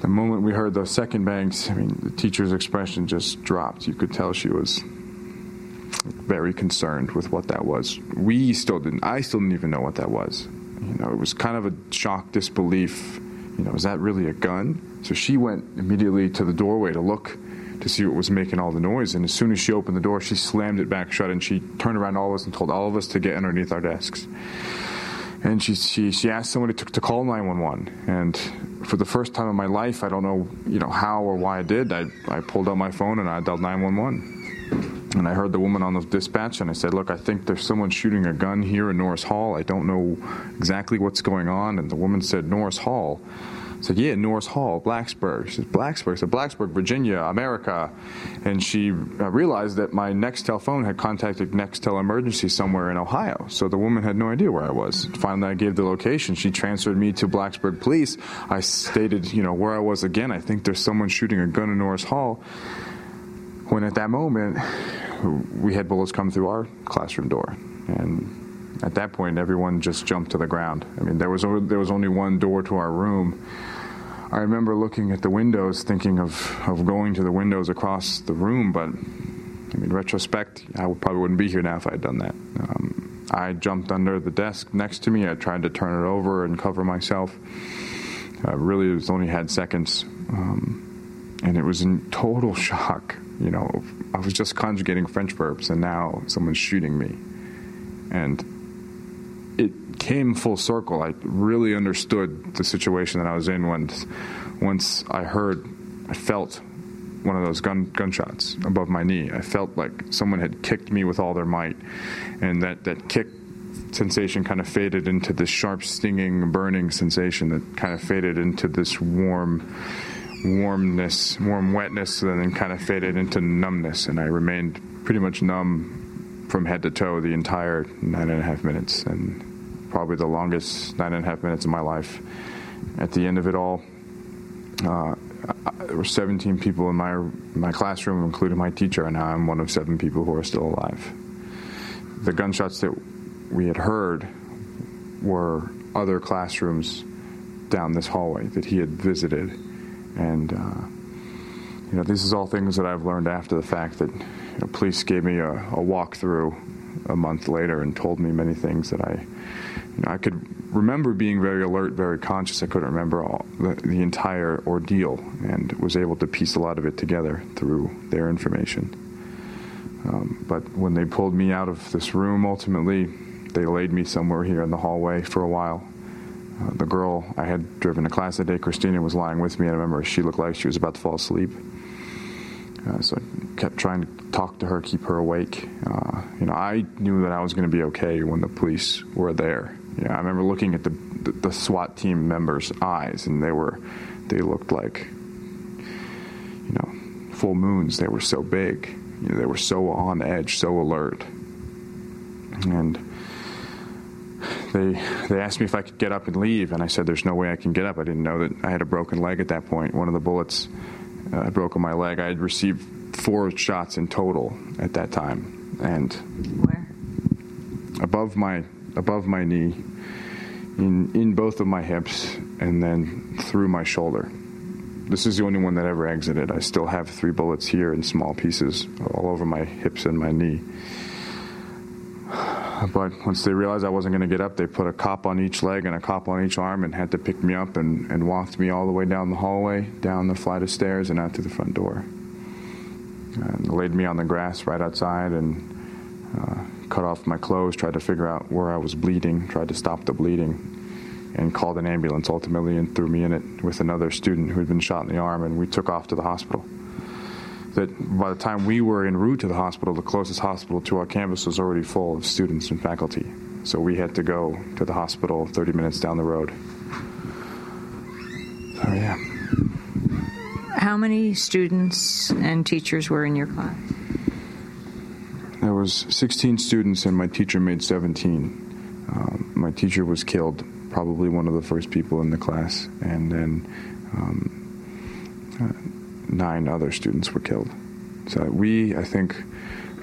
the moment we heard those second bangs, I mean, the teacher's expression just dropped. You could tell she was very concerned with what that was. We still didn't, I still didn't even know what that was. You know, it was kind of a shock disbelief. You know, is that really a gun? So she went immediately to the doorway to look to see what was making all the noise. And as soon as she opened the door, she slammed it back shut and she turned around all of us and told all of us to get underneath our desks. And she, she, she asked somebody to, to call 911. And for the first time in my life, I don't know, you know, how or why I did. I, I pulled out my phone and I dialed 911. And I heard the woman on the dispatch, and I said, "Look, I think there's someone shooting a gun here in Norris Hall. I don't know exactly what's going on." And the woman said, "Norris Hall." Said, "Yeah, Norris Hall, Blacksburg." She said, "Blacksburg." I said, "Blacksburg, Virginia, America." And she uh, realized that my Nextel phone had contacted Nextel Emergency somewhere in Ohio. So the woman had no idea where I was. Finally, I gave the location. She transferred me to Blacksburg Police. I stated, you know, where I was again. I think there's someone shooting a gun in Norris Hall. When at that moment, we had bullets come through our classroom door, and at that point, everyone just jumped to the ground. I mean, there was there was only one door to our room. I remember looking at the windows, thinking of, of going to the windows across the room, but I mean, retrospect, I would, probably wouldn't be here now if I had done that. Um, I jumped under the desk next to me. I tried to turn it over and cover myself. Uh, really, it was only had seconds, um, and it was in total shock. You know, I was just conjugating French verbs, and now someone's shooting me, and it came full circle. I really understood the situation that I was in once once I heard, I felt one of those gun gunshots above my knee. I felt like someone had kicked me with all their might, and that that kick sensation kind of faded into this sharp, stinging, burning sensation that kind of faded into this warm warmness, warm wetness, and then kind of faded into numbness, and I remained pretty much numb from head to toe the entire nine and a half minutes, and probably the longest nine and a half minutes of my life. At the end of it all, uh, there were 17 people in my my classroom, including my teacher, and I'm one of seven people who are still alive. The gunshots that we had heard were other classrooms down this hallway that he had visited, and uh, you know these is all things that I've learned after the fact. That you know, police gave me a, a walkthrough a month later and told me many things that I you know, I could remember being very alert, very conscious. I couldn't remember all the, the, entire ordeal, and was able to piece a lot of it together through their information. Um, but when they pulled me out of this room, ultimately, they laid me somewhere here in the hallway for a while. Uh, the girl I had driven to class that day, Christina, was lying with me, I remember she looked like she was about to fall asleep. Uh, so I kept trying to talk to her, keep her awake. Uh, you know, I knew that I was going to be okay when the police were there. You know, I remember looking at the, the, the SWAT team members' eyes, and they were, they looked like, you know, full moons. They were so big. You know, they were so on edge, so alert. And they they asked me if I could get up and leave, and I said, "There's no way I can get up." I didn't know that I had a broken leg at that point. One of the bullets uh, had broken my leg. I had received four shots in total at that time, and where above my above my knee, in in both of my hips, and then through my shoulder. This is the only one that ever exited. I still have three bullets here in small pieces all over my hips and my knee. But once they realized I wasn't going to get up, they put a cop on each leg and a cop on each arm and had to pick me up and, and walked me all the way down the hallway, down the flight of stairs, and out to the front door. And laid me on the grass right outside and uh, cut off my clothes, tried to figure out where I was bleeding, tried to stop the bleeding, and called an ambulance ultimately and threw me in it with another student who had been shot in the arm, and we took off to the hospital that by the time we were en route to the hospital, the closest hospital to our campus was already full of students and faculty. So we had to go to the hospital 30 minutes down the road. So, yeah. How many students and teachers were in your class? There was 16 students, and my teacher made 17. Um, my teacher was killed, probably one of the first people in the class, and then um, uh, nine other students were killed. So we, I think,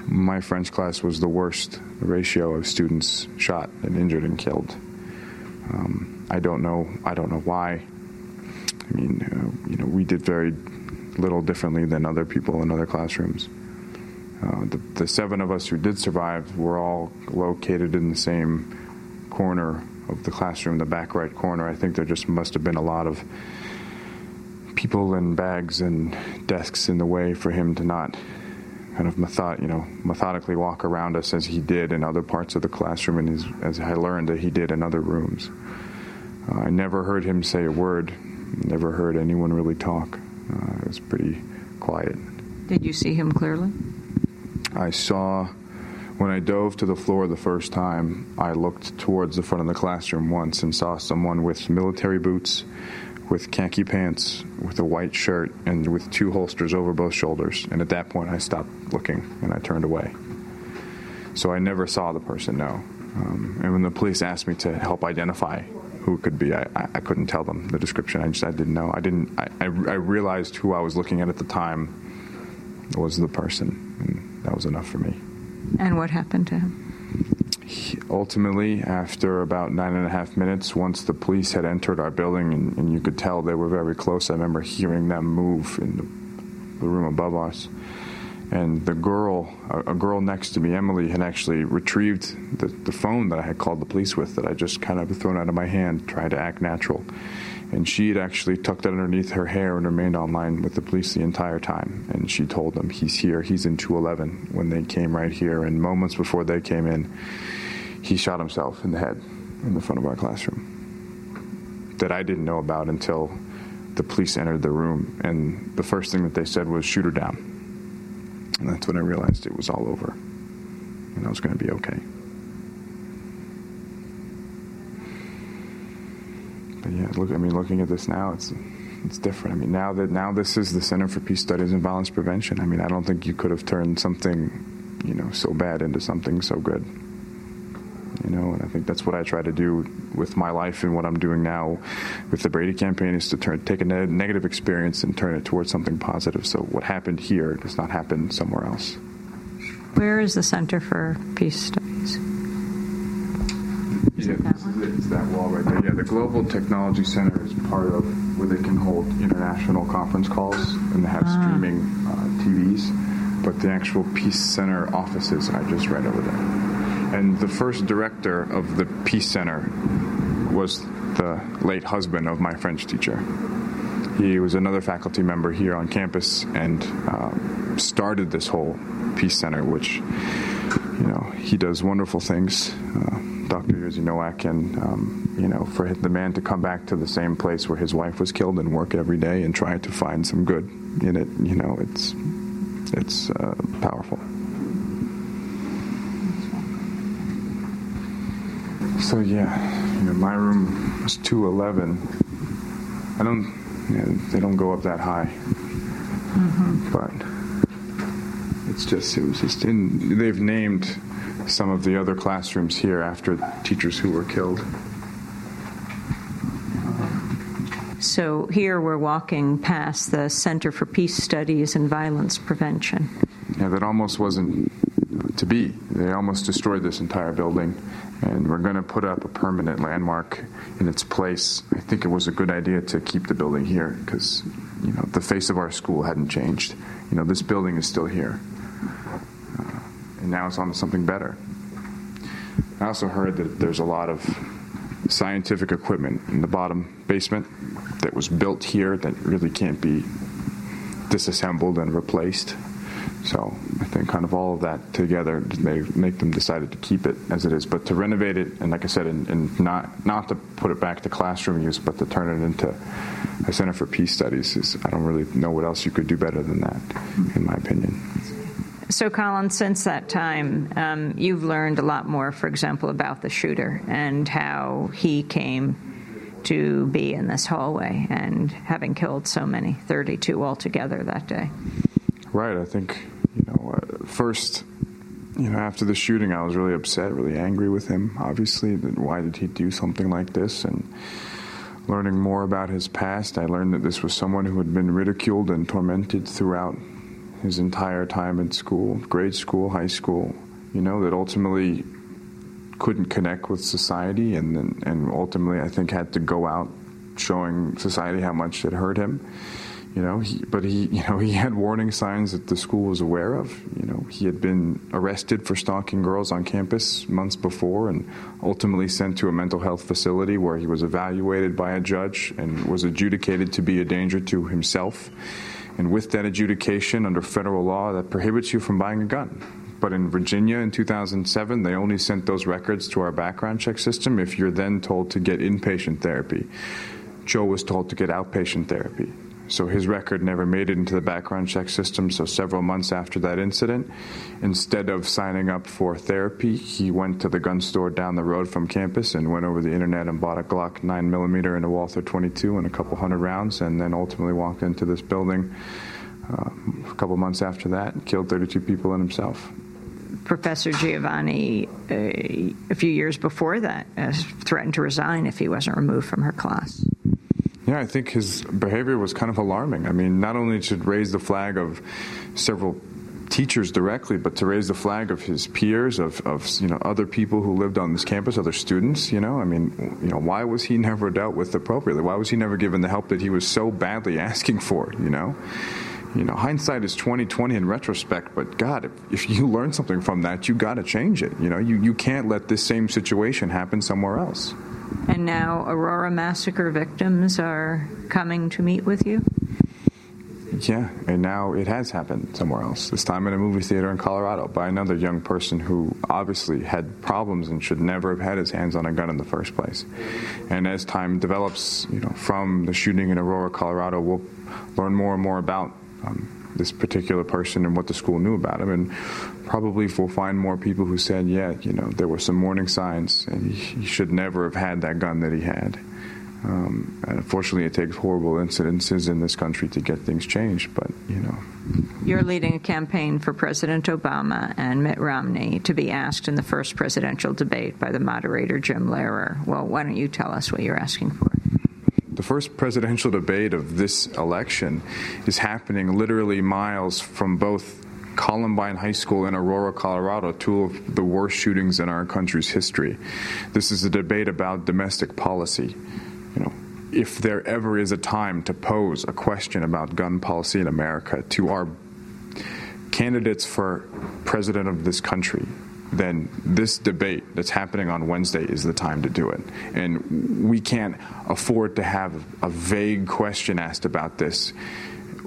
my French class was the worst ratio of students shot and injured and killed. Um, I don't know. I don't know why. I mean, uh, you know, we did very little differently than other people in other classrooms. Uh, the, the seven of us who did survive were all located in the same corner of the classroom, the back right corner. I think there just must have been a lot of people and bags and desks in the way for him to not kind of method, you know, methodically walk around us as he did in other parts of the classroom and his, as I learned that he did in other rooms. Uh, I never heard him say a word, never heard anyone really talk. Uh, it was pretty quiet. Did you see him clearly? I saw when I dove to the floor the first time, I looked towards the front of the classroom once and saw someone with military boots with khaki pants, with a white shirt, and with two holsters over both shoulders. And at that point, I stopped looking and I turned away. So I never saw the person, no. Um, and when the police asked me to help identify who it could be, I, I, couldn't tell them the description. I just I didn't know. I didn't. I, I, realized who I was looking at at the time was the person, and that was enough for me. And what happened to him? ultimately, after about nine and a half minutes, once the police had entered our building and, and you could tell they were very close, I remember hearing them move in the, the room above us. And the girl, a, girl next to me, Emily, had actually retrieved the, the phone that I had called the police with that I just kind of thrown out of my hand, trying to act natural. And she had actually tucked it underneath her hair and remained online with the police the entire time. And she told them, He's here, he's in 211 when they came right here. And moments before they came in, he shot himself in the head in the front of our classroom that I didn't know about until the police entered the room. And the first thing that they said was, shoot her down. And that's when I realized it was all over and I was going to be okay. But yeah, look, I mean, looking at this now, it's it's different. I mean, now that now this is the Center for Peace Studies and Violence Prevention. I mean, I don't think you could have turned something, you know, so bad into something so good you know and i think that's what i try to do with my life and what i'm doing now with the brady campaign is to turn take a ne- negative experience and turn it towards something positive so what happened here does not happen somewhere else where is the center for peace studies yeah, it's that wall right there. Yeah, the Global Technology Center is part of where they can hold international conference calls and they have ah. streaming uh, TVs. But the actual Peace Center offices are just right over there. And the first director of the Peace Center was the late husband of my French teacher. He was another faculty member here on campus and uh, started this whole Peace Center, which, you know, he does wonderful things. Uh, Dr. Jerzy Nowak, and um, you know, for the man to come back to the same place where his wife was killed and work every day and try to find some good in it, you know, it's it's uh, powerful. So yeah, you know, my room was 211. I don't, you know, they don't go up that high, mm-hmm. but it's just it was just in. They've named some of the other classrooms here after teachers who were killed. So here we're walking past the Center for Peace Studies and Violence Prevention. Yeah, that almost wasn't to be. They almost destroyed this entire building, and we're going to put up a permanent landmark in its place. I think it was a good idea to keep the building here because, you know, the face of our school hadn't changed. You know, this building is still here, uh, and now it's on to something better. I also heard that there's a lot of scientific equipment in the bottom basement that was built here that really can't be disassembled and replaced. So I think kind of all of that together may make them decided to keep it as it is, but to renovate it and like I said, and, and not not to put it back to classroom use, but to turn it into a center for peace studies is I don't really know what else you could do better than that, in my opinion. So, Colin, since that time, um, you've learned a lot more, for example, about the shooter and how he came to be in this hallway and having killed so many, 32 altogether that day. Right. I think, you know, uh, first, you know, after the shooting, I was really upset, really angry with him, obviously. That why did he do something like this? And learning more about his past, I learned that this was someone who had been ridiculed and tormented throughout his entire time in school, grade school, high school, you know, that ultimately couldn't connect with society and, and, and ultimately, I think, had to go out showing society how much it hurt him you know he, but he you know he had warning signs that the school was aware of you know he had been arrested for stalking girls on campus months before and ultimately sent to a mental health facility where he was evaluated by a judge and was adjudicated to be a danger to himself and with that adjudication under federal law that prohibits you from buying a gun but in Virginia in 2007, they only sent those records to our background check system if you're then told to get inpatient therapy. Joe was told to get outpatient therapy. So his record never made it into the background check system. So several months after that incident, instead of signing up for therapy, he went to the gun store down the road from campus and went over the internet and bought a Glock 9mm and a Walther 22 and a couple hundred rounds, and then ultimately walked into this building uh, a couple months after that and killed 32 people and himself. Professor Giovanni, uh, a few years before that, uh, threatened to resign if he wasn't removed from her class. Yeah, I think his behavior was kind of alarming. I mean, not only to raise the flag of several teachers directly, but to raise the flag of his peers, of, of you know other people who lived on this campus, other students. You know, I mean, you know, why was he never dealt with appropriately? Why was he never given the help that he was so badly asking for? You know, you know, hindsight is twenty twenty in retrospect. But God, if, if you learn something from that, you got to change it. You know, you you can't let this same situation happen somewhere else. And now Aurora massacre victims are coming to meet with you? Yeah, and now it has happened somewhere else. This time in a movie theater in Colorado by another young person who obviously had problems and should never have had his hands on a gun in the first place. And as time develops, you know, from the shooting in Aurora, Colorado, we'll learn more and more about um, this particular person and what the school knew about him. And probably we'll find more people who said, yeah, you know, there were some warning signs and he, should never have had that gun that he had. Um, and unfortunately, it takes horrible incidences in this country to get things changed, but, you know. You're leading a campaign for President Obama and Mitt Romney to be asked in the first presidential debate by the moderator, Jim Lehrer. Well, why don't you tell us what you're asking for? The first presidential debate of this election is happening literally miles from both Columbine High School in Aurora, Colorado, two of the worst shootings in our country's history. This is a debate about domestic policy. You know, if there ever is a time to pose a question about gun policy in America to our candidates for president of this country, then this debate that's happening on Wednesday is the time to do it. And we can't afford to have a vague question asked about this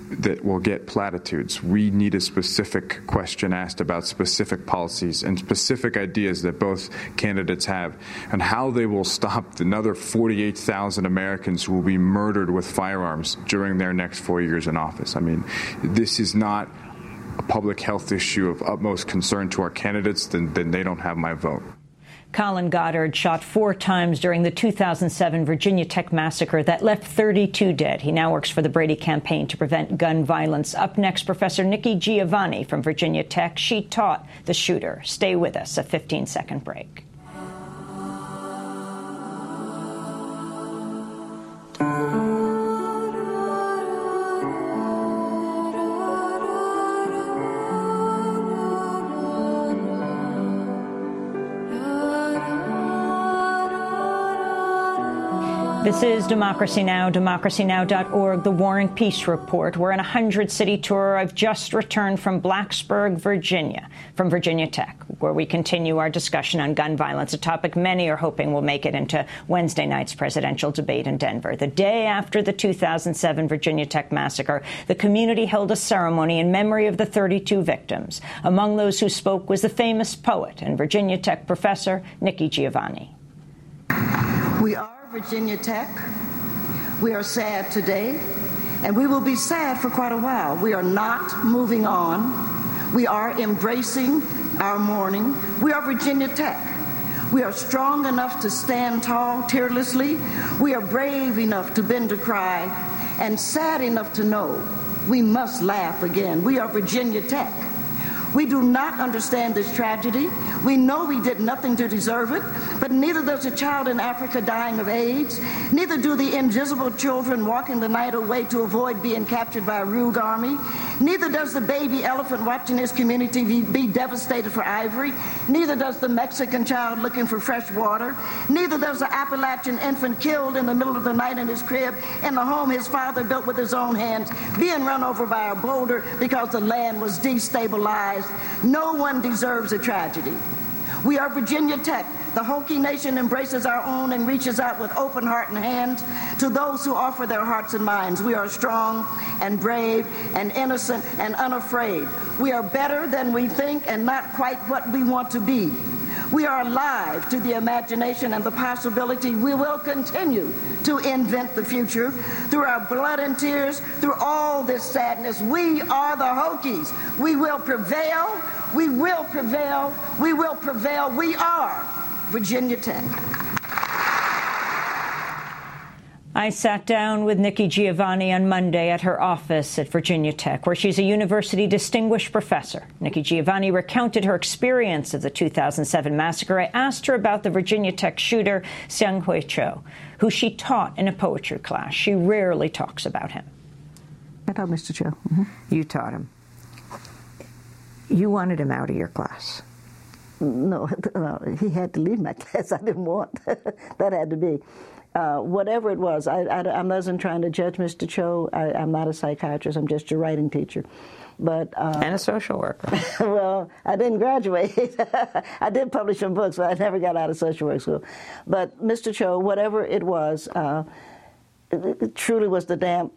that will get platitudes. We need a specific question asked about specific policies and specific ideas that both candidates have, and how they will stop another 48,000 Americans who will be murdered with firearms during their next four years in office. I mean, this is not public health issue of utmost concern to our candidates, then, then they don't have my vote. Colin Goddard shot four times during the 2007 Virginia Tech massacre that left 32 dead. He now works for the Brady campaign to prevent gun violence. Up next, Professor Nikki Giovanni from Virginia Tech. She taught the shooter. Stay with us, a 15 second break. This is Democracy Now!, democracynow.org, the War and Peace Report. We're on a 100 city tour. I've just returned from Blacksburg, Virginia, from Virginia Tech, where we continue our discussion on gun violence, a topic many are hoping will make it into Wednesday night's presidential debate in Denver. The day after the 2007 Virginia Tech massacre, the community held a ceremony in memory of the 32 victims. Among those who spoke was the famous poet and Virginia Tech professor, Nikki Giovanni. We are Virginia Tech. We are sad today, and we will be sad for quite a while. We are not moving on. We are embracing our mourning. We are Virginia Tech. We are strong enough to stand tall tearlessly. We are brave enough to bend to cry, and sad enough to know we must laugh again. We are Virginia Tech. We do not understand this tragedy. We know we did nothing to deserve it, but neither does a child in Africa dying of AIDS, neither do the invisible children walking the night away to avoid being captured by a rogue army, neither does the baby elephant watching his community be, devastated for ivory, neither does the Mexican child looking for fresh water, neither does the Appalachian infant killed in the middle of the night in his crib in the home his father built with his own hands, being run over by a boulder because the land was destabilized. No one deserves a tragedy. We are Virginia Tech. The Hokie Nation embraces our own and reaches out with open heart and hands to those who offer their hearts and minds. We are strong and brave and innocent and unafraid. We are better than we think and not quite what we want to be. We are alive to the imagination and the possibility we will continue to invent the future through our blood and tears, through all this sadness. We are the Hokies. We will prevail. We will prevail. We will prevail. We are Virginia Tech. I sat down with Nikki Giovanni on Monday at her office at Virginia Tech, where she's a university distinguished professor. Nikki Giovanni recounted her experience of the 2007 massacre. I asked her about the Virginia Tech shooter, Seung Hui Cho, who she taught in a poetry class. She rarely talks about him. I taught Mr. Cho. Mm-hmm. You taught him. You wanted him out of your class. No, no, he had to leave my class. I didn't want. that had to be. Uh, whatever it was, I, I, I, wasn't trying to judge Mr. Cho. I, am not a psychiatrist. I'm just a writing teacher. But uh, and a social worker. well, I didn't graduate. I did publish some books, but I never got out of social work school. But Mr. Cho, whatever it was, uh, it, it truly was the damp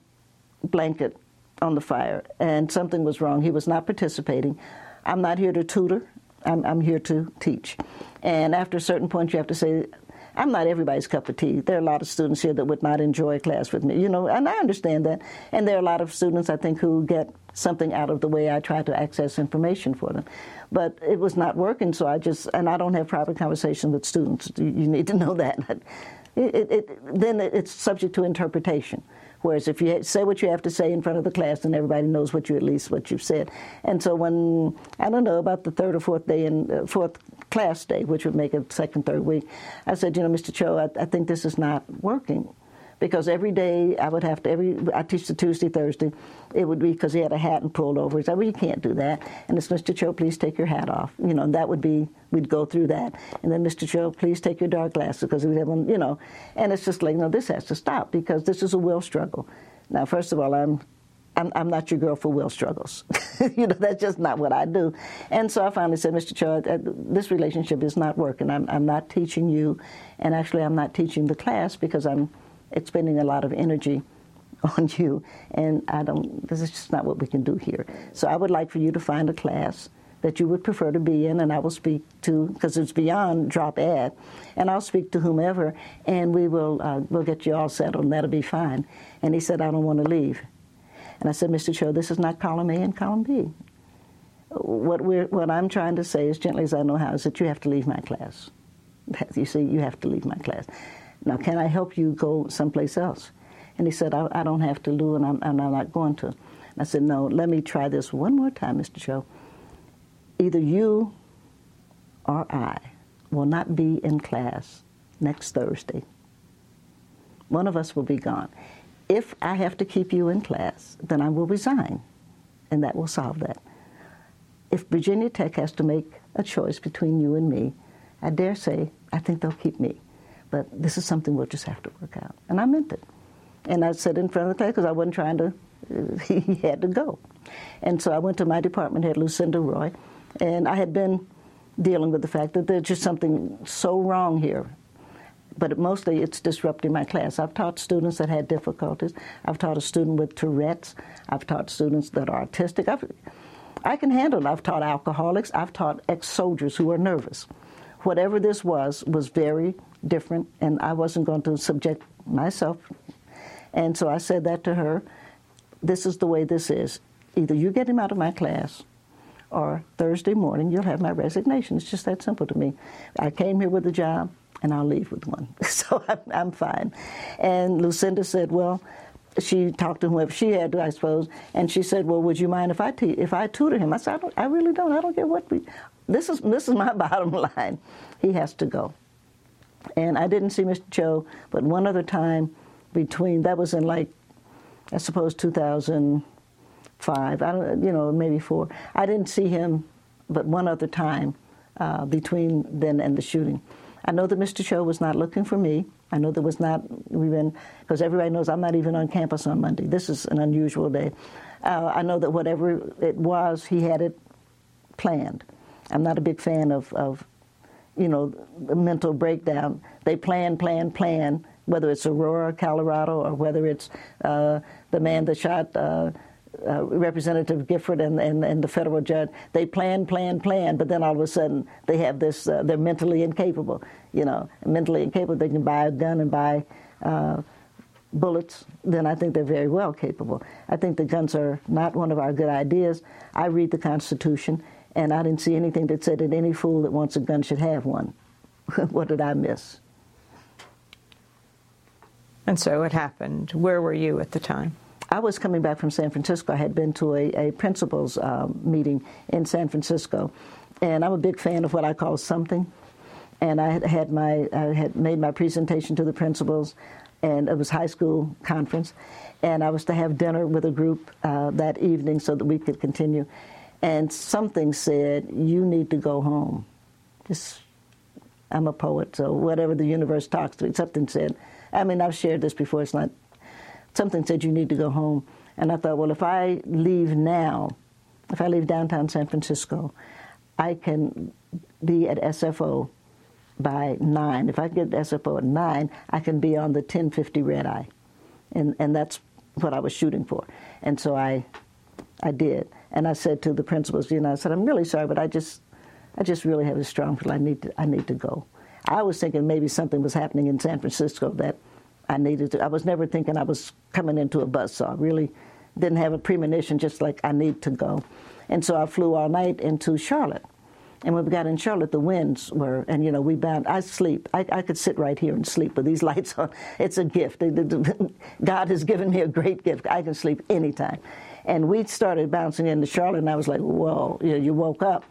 blanket on the fire, and something was wrong. He was not participating. I'm not here to tutor. I'm, I'm here to teach. And after a certain point, you have to say, I'm not everybody's cup of tea. There are a lot of students here that would not enjoy a class with me, you know, and I understand that. And there are a lot of students, I think, who get something out of the way I try to access information for them. But it was not working, so I just, and I don't have private conversations with students. You, need to know that. It, it, it, then it's subject to interpretation. Whereas if you say what you have to say in front of the class, then everybody knows what you at least what you've said. And so when I don't know about the third or fourth day in uh, fourth class day, which would make it second third week, I said, you know, Mr. Cho, I, I think this is not working because every day I would have to every I teach the Tuesday Thursday it would be because he had a hat and pulled over. He said, "Well, you can't do that." And it's Mr. Cho, please take your hat off. You know, and that would be we'd go through that. And then Mr. Cho, please take your dark glasses because we have one. You know, and it's just like no, this has to stop because this is a will struggle. Now, first of all, I'm I'm, I'm, not your girl for will struggles. you know, that's just not what I do. And so I finally said, Mr. Cho, this relationship is not working. I'm, I'm not teaching you, and actually, I'm not teaching the class because I'm expending a lot of energy on you, and I don't. This is just not what we can do here. So I would like for you to find a class that you would prefer to be in, and I will speak to because it's beyond drop ad, and I'll speak to whomever, and we will uh, we'll get you all settled, and that'll be fine. And he said, I don't want to leave, and I said, Mr. Cho, this is not column A and column B. What we're what I'm trying to say as gently as I know how is that you have to leave my class. You see, you have to leave my class. Now, can I help you go someplace else? And he said, I, I don't have to, Lou, and I'm, and I'm not going to. And I said, No, let me try this one more time, Mr. Cho. Either you or I will not be in class next Thursday. One of us will be gone. If I have to keep you in class, then I will resign, and that will solve that. If Virginia Tech has to make a choice between you and me, I dare say I think they'll keep me. But this is something we'll just have to work out. And I meant it. And I said in front of the class because I wasn't trying to, he had to go. And so I went to my department head, Lucinda Roy, and I had been dealing with the fact that there's just something so wrong here. But mostly it's disrupting my class. I've taught students that had difficulties. I've taught a student with Tourette's. I've taught students that are autistic. I've, I can handle it. I've taught alcoholics. I've taught ex soldiers who are nervous. Whatever this was, was very different, and I wasn't going to subject myself. And so I said that to her this is the way this is. Either you get him out of my class, or Thursday morning you'll have my resignation. It's just that simple to me. I came here with a job, and I'll leave with one. So I'm, I'm fine. And Lucinda said, Well, she talked to whoever she had to, I suppose, and she said, "Well, would you mind if I te- if I tutor him?" I said, I, don't, "I really don't. I don't care what we. This is this is my bottom line. He has to go." And I didn't see Mr. Cho, but one other time between that was in like, I suppose 2005. I don't, you know, maybe four. I didn't see him, but one other time uh, between then and the shooting. I know that Mr. Cho was not looking for me. I know there was not even because everybody knows I'm not even on campus on Monday. This is an unusual day. Uh, I know that whatever it was, he had it planned. I'm not a big fan of, of you know, the mental breakdown. They plan, plan, plan, whether it's Aurora, Colorado, or whether it's uh, the man that shot uh, uh, Representative Gifford and, and, and, the federal judge. They plan, plan, plan, but then all of a sudden they have this, uh, they're mentally incapable, you know, mentally incapable. They can buy a gun and buy uh, bullets, then I think they're very well capable. I think the guns are not one of our good ideas. I read the Constitution, and I didn't see anything that said that any fool that wants a gun should have one. what did I miss? And so it happened. Where were you at the time? I was coming back from San Francisco. I had been to a, a principals um, meeting in San Francisco, and I'm a big fan of what I call something. And I had my I had made my presentation to the principals, and it was high school conference, and I was to have dinner with a group uh, that evening so that we could continue. And something said, "You need to go home." Just, I'm a poet, so whatever the universe talks to me, something said. I mean, I've shared this before. It's not something said you need to go home. And I thought, well, if I leave now, if I leave downtown San Francisco, I can be at SFO by 9. If I get SFO at 9, I can be on the 1050 red eye. And, and that's what I was shooting for. And so I, I did. And I said to the principals, you know, I said, I'm really sorry, but I just, I just really have a strong feeling I need to, I need to go. I was thinking maybe something was happening in San Francisco that I needed to. I was never thinking I was coming into a buzzsaw. I really didn't have a premonition, just like I need to go. And so I flew all night into Charlotte. And when we got in Charlotte, the winds were, and you know, we bound. I sleep. I, I could sit right here and sleep with these lights on. It's a gift. God has given me a great gift. I can sleep anytime. And we started bouncing into Charlotte, and I was like, whoa, you, know, you woke up.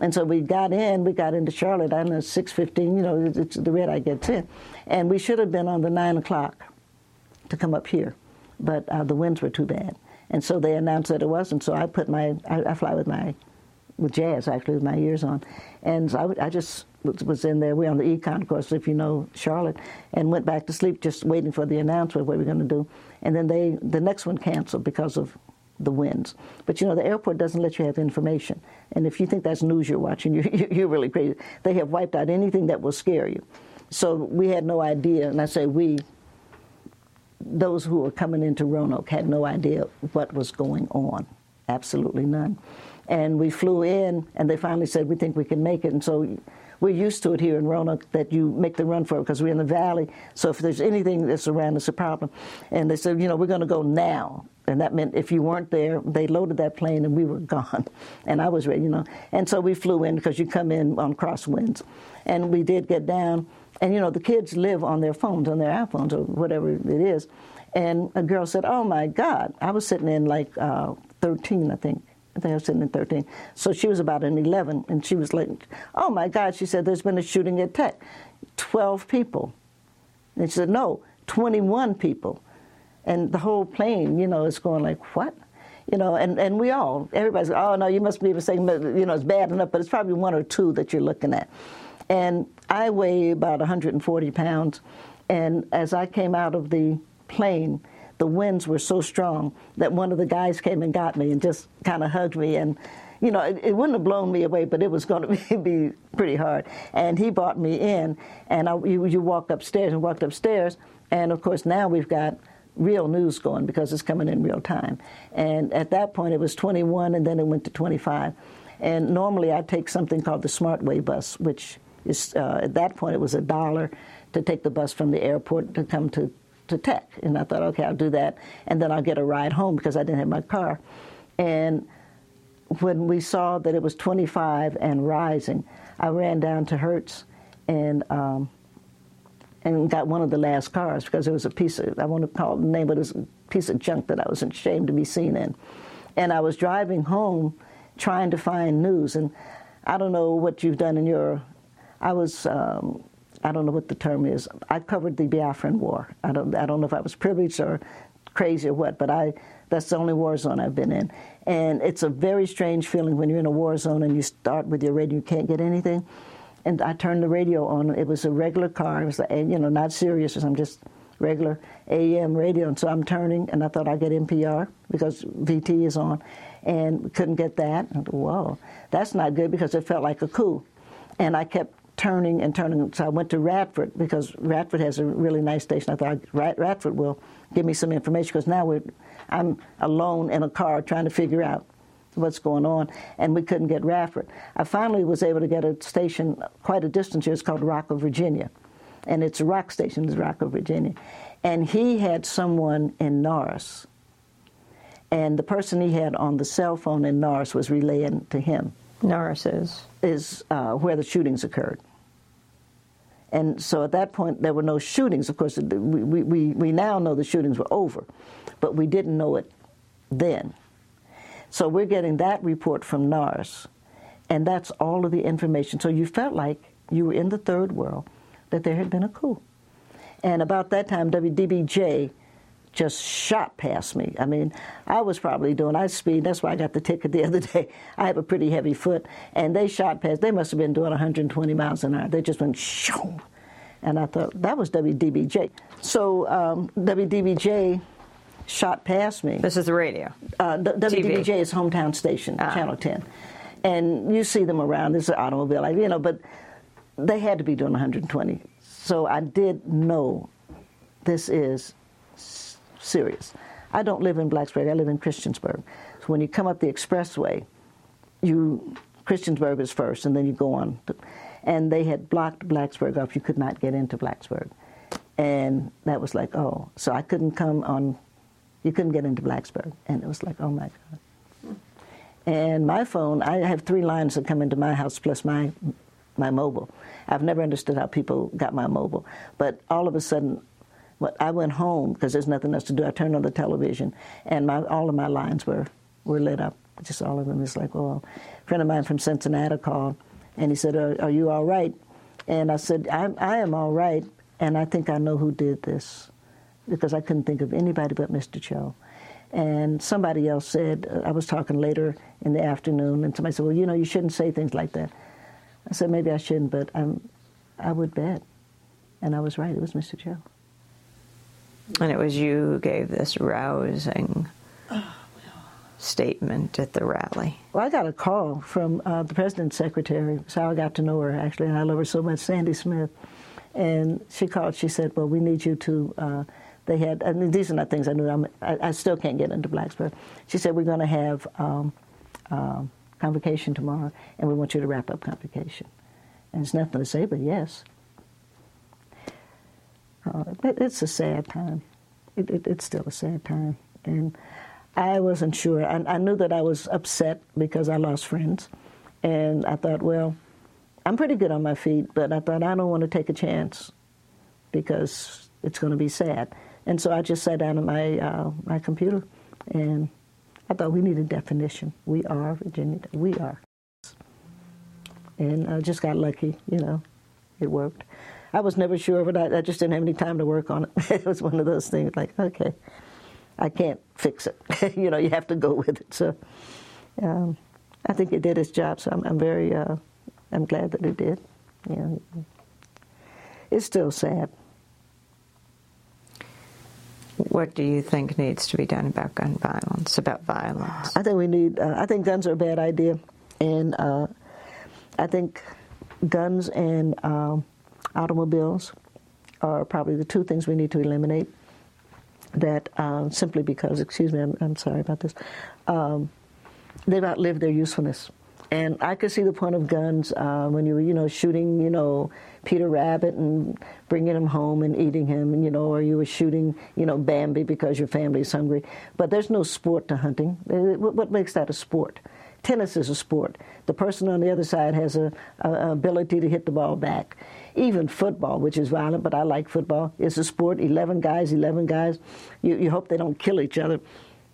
And so we got in, we got into Charlotte, I know, 6.15, you know, it's the red eye gets in. And we should have been on the 9 o'clock to come up here, but uh, the winds were too bad. And so they announced that it wasn't, so I put my, I, I fly with my, with jazz actually, with my ears on. And I, I just was, in there, we are on the econ course, if you know Charlotte, and went back to sleep just waiting for the announcement of what we we're going to do. And then they, the next one canceled because of the winds. But you know, the airport doesn't let you have information. And if you think that's news you're watching, you're, you're really crazy. They have wiped out anything that will scare you. So we had no idea, and I say we, those who were coming into Roanoke had no idea what was going on, absolutely none. And we flew in, and they finally said, "We think we can make it." And so we're used to it here in Roanoke that you make the run for it because we're in the valley. So if there's anything that's around, it's a problem. And they said, you know, we're going to go now. And that meant if you weren't there, they loaded that plane and we were gone. And I was ready, you know. And so we flew in because you come in on crosswinds. And we did get down. And, you know, the kids live on their phones, on their iPhones or whatever it is. And a girl said, oh, my God. I was sitting in like uh, 13, I think. I think I was sitting in 13. So she was about in 11, and she was like, oh my God, she said, there's been a shooting at Tech. 12 people. And she said, no, 21 people. And the whole plane, you know, is going like, what? You know, and, and we all, everybody's, oh no, you must be saying, you know, it's bad enough, but it's probably one or two that you're looking at. And I weigh about 140 pounds. And as I came out of the plane, the winds were so strong that one of the guys came and got me and just kind of hugged me and you know, it, it, wouldn't have blown me away, but it was going to be, be pretty hard. And he brought me in, and I, you, you walk upstairs and walked upstairs, and of course now we've got real news going because it's coming in real time. And at that point it was 21, and then it went to 25. And normally I take something called the Smartway bus, which uh, at that point it was a dollar to take the bus from the airport to come to to Tech. And I thought, okay, I'll do that. And then I'll get a ride home because I didn't have my car. And when we saw that it was 25 and rising, I ran down to Hertz and um, and got one of the last cars because it was a piece of, I want to call the name, but it was a piece of junk that I was ashamed to be seen in. And I was driving home trying to find news. And I don't know what you've done in your, I was um, I don't know what the term is. I covered the Biafran War. I don't, I don't know if I was privileged or crazy or what, but I, that's the only war zone I've been in. And it's a very strange feeling when you're in a war zone and you start with your radio, you can't get anything. And I turned the radio on. It was a regular car. It was, a, you know, not serious. I'm just regular AM radio. And so I'm turning, and I thought I'd get NPR because VT is on, and couldn't get that. And, whoa, that's not good because it felt like a coup. And I kept turning and turning. So I went to Radford because Radford has a really nice station. I thought Radford will give me some information because now we're, I'm alone in a car trying to figure out what's going on, and we couldn't get Radford. I finally was able to get a station quite a distance here. It's called Rocco, Virginia, and it's a rock station. It's Rocco, Virginia, and he had someone in Norris, and the person he had on the cell phone in Norris was relaying to him. Norris is is uh, where the shootings occurred. And so at that point, there were no shootings. Of course, we, we, we now know the shootings were over, but we didn't know it then. So we're getting that report from NARS, and that's all of the information. So you felt like you were in the third world, that there had been a coup. And about that time, WDBJ just shot past me. I mean, I was probably doing I speed. That's why I got the ticket the other day. I have a pretty heavy foot, and they shot past. They must have been doing 120 miles an hour. They just went shoo, and I thought that was WDBJ. So um, WDBJ shot past me. This is the radio. Uh, WDBJ TV. is hometown station, ah. Channel 10, and you see them around. This is an automobile, like, you know, but they had to be doing 120. So I did know this is serious. I don't live in Blacksburg. I live in Christiansburg. So when you come up the expressway, you Christiansburg is first, and then you go on. To, and they had blocked Blacksburg off. You could not get into Blacksburg, and that was like, oh. So I couldn't come on. You couldn't get into Blacksburg, and it was like, oh my god. And my phone, I have three lines that come into my house plus my my mobile. I've never understood how people got my mobile, but all of a sudden but I went home because there's nothing else to do. I turned on the television, and my, all of my lines were, were lit up. Just all of them. It's like, well, a friend of mine from Cincinnati called, and he said, are, are you all right? And I said, I, I am all right, and I think I know who did this because I couldn't think of anybody but Mr. Cho. And somebody else said, uh, I was talking later in the afternoon, and somebody said, Well, you know, you shouldn't say things like that. I said, Maybe I shouldn't, but I'm, I would bet. And I was right, it was Mr. Cho. And it was you who gave this rousing statement at the rally. Well, I got a call from uh, the president's secretary. That's how I got to know her, actually, and I love her so much, Sandy Smith. And she called, she said, Well, we need you to uh, they had, I mean, these are not things I knew. I'm, I, I still can't get into Blacksburg. She said, we're going to have um, um, convocation tomorrow, and we want you to wrap up convocation. And it's nothing to say but yes. Uh, it, it's a sad time. It, it, it's still a sad time. And I wasn't sure. I, I knew that I was upset because I lost friends. And I thought, well, I'm pretty good on my feet, but I thought I don't want to take a chance because it's going to be sad. And so I just sat down at my uh, my computer, and I thought we need a definition. We are Virginia. We are. And I just got lucky, you know. It worked. I was never sure, but I, I just didn't have any time to work on it. it was one of those things like, okay, I can't fix it. you know, you have to go with it. So um, I think it did its job. So I'm, I'm very, uh, I'm glad that it did. You know, it's still sad. What do you think needs to be done about gun violence, about violence? I think we need, uh, I think guns are a bad idea. And uh, I think guns and um, automobiles are probably the two things we need to eliminate. That um, simply because, excuse me, I'm, I'm sorry about this, um, they've outlived their usefulness. And I could see the point of guns uh, when you were, you know, shooting, you know, Peter Rabbit and bringing him home and eating him, and you know, or you were shooting, you know, Bambi because your family's hungry. But there's no sport to hunting. What makes that a sport? Tennis is a sport. The person on the other side has a, a, ability to hit the ball back. Even football, which is violent, but I like football, is a sport. Eleven guys, eleven guys. You, you hope they don't kill each other.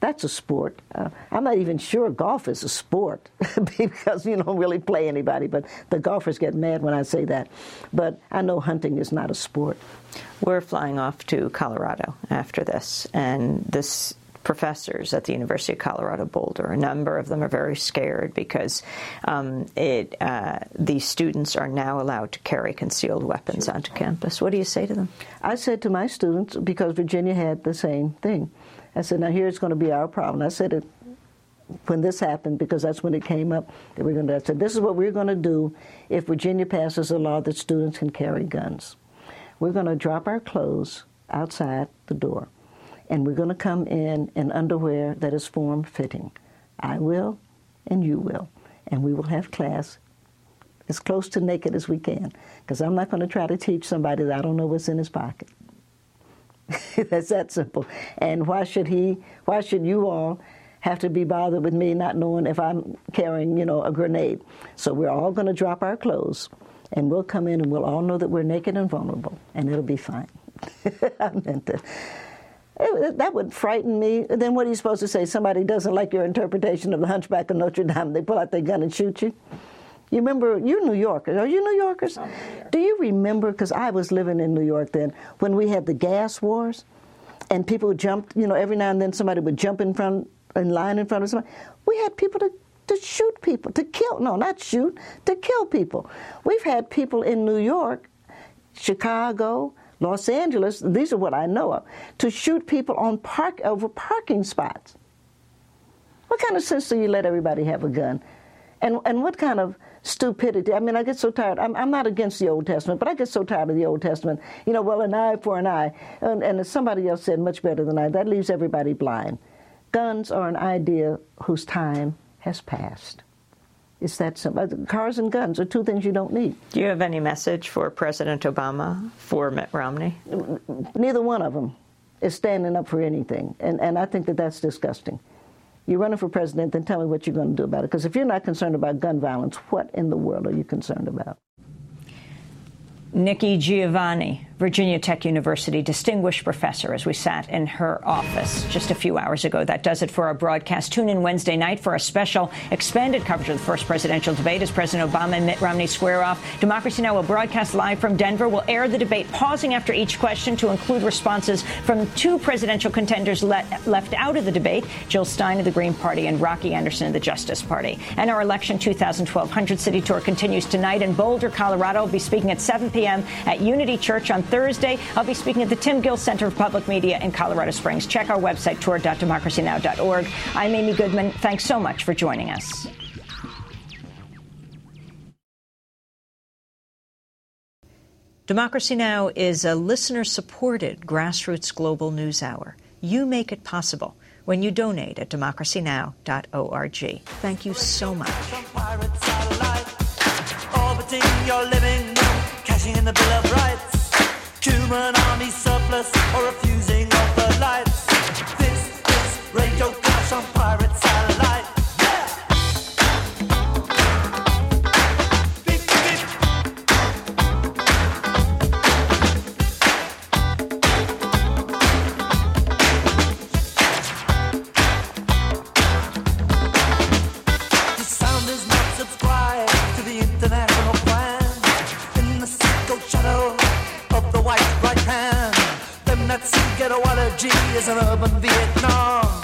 That's a sport. Uh, I'm not even sure golf is a sport because you don't really play anybody, but the golfers get mad when I say that. But I know hunting is not a sport. We're flying off to Colorado after this, and this professors at the University of Colorado Boulder. A number of them are very scared because um, it, uh, these students are now allowed to carry concealed weapons onto campus. What do you say to them? I said to my students, because Virginia had the same thing, I said, now here's going to be our problem. I said it when this happened because that's when it came up that we're going to. I said, this is what we're going to do if Virginia passes a law that students can carry guns. We're going to drop our clothes outside the door, and we're going to come in in underwear that is form fitting. I will, and you will, and we will have class as close to naked as we can because I'm not going to try to teach somebody that I don't know what's in his pocket. That's that simple. And why should he, why should you all have to be bothered with me not knowing if I'm carrying, you know, a grenade? So we're all going to drop our clothes and we'll come in and we'll all know that we're naked and vulnerable and it'll be fine. I meant it. It, that would frighten me. Then what are you supposed to say? Somebody doesn't like your interpretation of the Hunchback of Notre Dame. They pull out their gun and shoot you. You remember, you're New Yorkers. Are you New Yorkers? Do you remember, because I was living in New York then, when we had the gas wars and people jumped, you know, every now and then somebody would jump in front, in line in front of somebody. We had people to, to shoot people, to kill, no, not shoot, to kill people. We've had people in New York, Chicago, Los Angeles, these are what I know of, to shoot people on park over parking spots. What kind of sense do you let everybody have a gun? And, and what kind of stupidity. I mean, I get so tired. I'm, I'm, not against the Old Testament, but I get so tired of the Old Testament. You know, well, an eye for an eye. And, and as somebody else said much better than I, that leaves everybody blind. Guns are an idea whose time has passed. It's that simple. Uh, cars and guns are two things you don't need. Do you have any message for President Obama, for Mitt Romney? Neither one of them is standing up for anything. And, and I think that that's disgusting you're running for president, then tell me what you're going to do about it. Because if you're not concerned about gun violence, what in the world are you concerned about? Nikki Giovanni, Virginia Tech University distinguished professor, as we sat in her office just a few hours ago. That does it for our broadcast. Tune in Wednesday night for a special expanded coverage of the first presidential debate as President Obama and Mitt Romney square off. Democracy Now! will broadcast live from Denver. We'll air the debate, pausing after each question to include responses from two presidential contenders le left out of the debate Jill Stein of the Green Party and Rocky Anderson of the Justice Party. And our election 2012 100 City Tour continues tonight in Boulder, Colorado. We'll be speaking at 7 p.m p.m. at Unity Church on Thursday. I'll be speaking at the Tim Gill Center for Public Media in Colorado Springs. Check our website, tour.democracynow.org. I'm Amy Goodman. Thanks so much for joining us. Democracy Now! is a listener supported grassroots global news hour. You make it possible when you donate at democracynow.org. Thank you so much. orbiting your living room, cashing in the Bill of Rights. Human army surplus or refusing of the lights. This is Radio Clash on Pirate is an urban Vietnam,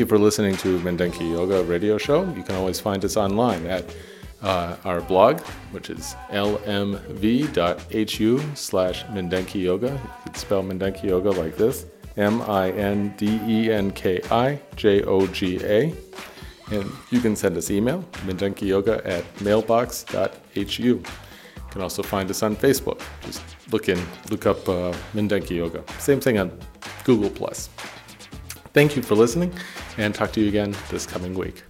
you for listening to Mindenki Yoga radio show. You can always find us online at uh, our blog, which is lmv.hu slash Mindenki Yoga. You can spell Mindenki Yoga like this M I N D E N K I J O G A. And you can send us email, mindenkiyoga at mailbox.hu. You can also find us on Facebook. Just look in, look up uh, Mindenki Yoga. Same thing on Google Plus. Thank you for listening, and talk to you again this coming week.